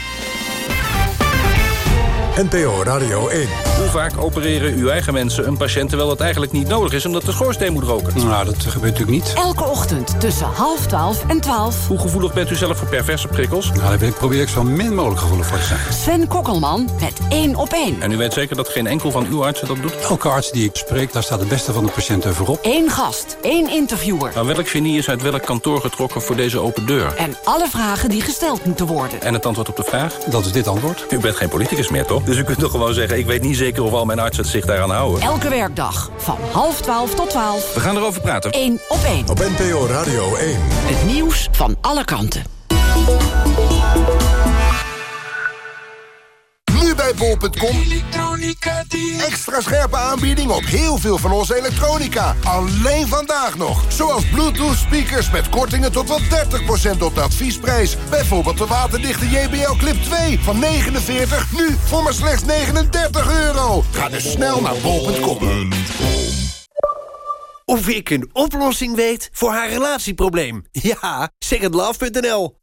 NPO Radio 1. Hoe vaak opereren uw eigen mensen een patiënt... terwijl het eigenlijk niet nodig is omdat de schoorsteen moet roken? Nou, dat gebeurt natuurlijk niet. Elke ochtend tussen half twaalf en twaalf. Hoe gevoelig bent u zelf voor perverse prikkels? Nou, daar probeer ik zo min mogelijk gevoelig voor te zijn. Sven Kokkelman met één op één. En u weet zeker dat geen enkel van uw artsen dat doet? Elke arts die ik spreek, daar staat de beste van de patiënten voorop. Eén gast, één interviewer. Nou, welk genie is uit welk kantoor getrokken voor deze open deur? En alle vragen die gesteld moeten worden. En het antwoord op de vraag? Dat is dit antwoord. U bent geen politicus meer, toch? Dus u kunt toch gewoon zeggen ik weet niet zeker of al mijn artsen zich daaraan houden. Elke werkdag van half twaalf tot twaalf. We gaan erover praten. Eén op één. Op NPO Radio 1. Het nieuws van alle kanten. bol.com. Extra scherpe aanbieding op heel veel van onze elektronica. Alleen vandaag nog. Zoals Bluetooth speakers met kortingen tot wel 30% op de adviesprijs. Bijvoorbeeld de waterdichte JBL Clip 2 van 49, nu voor maar slechts 39 euro. Ga dus snel naar bol.com. Of ik een oplossing weet voor haar relatieprobleem? Ja, secondlove.nl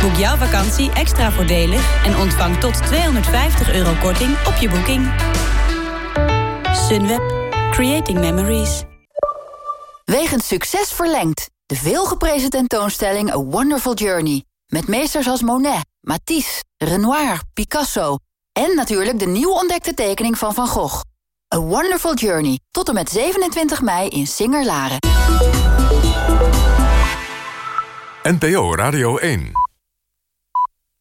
Boek jouw vakantie extra voordelig en ontvang tot 250 euro korting op je boeking. Sunweb. Creating Memories. Wegens succes verlengd. De veelgeprezen tentoonstelling A Wonderful Journey. Met meesters als Monet, Matisse, Renoir, Picasso... en natuurlijk de nieuw ontdekte tekening van Van Gogh. A Wonderful Journey. Tot en met 27 mei in Singer-Laren. NPO Radio 1.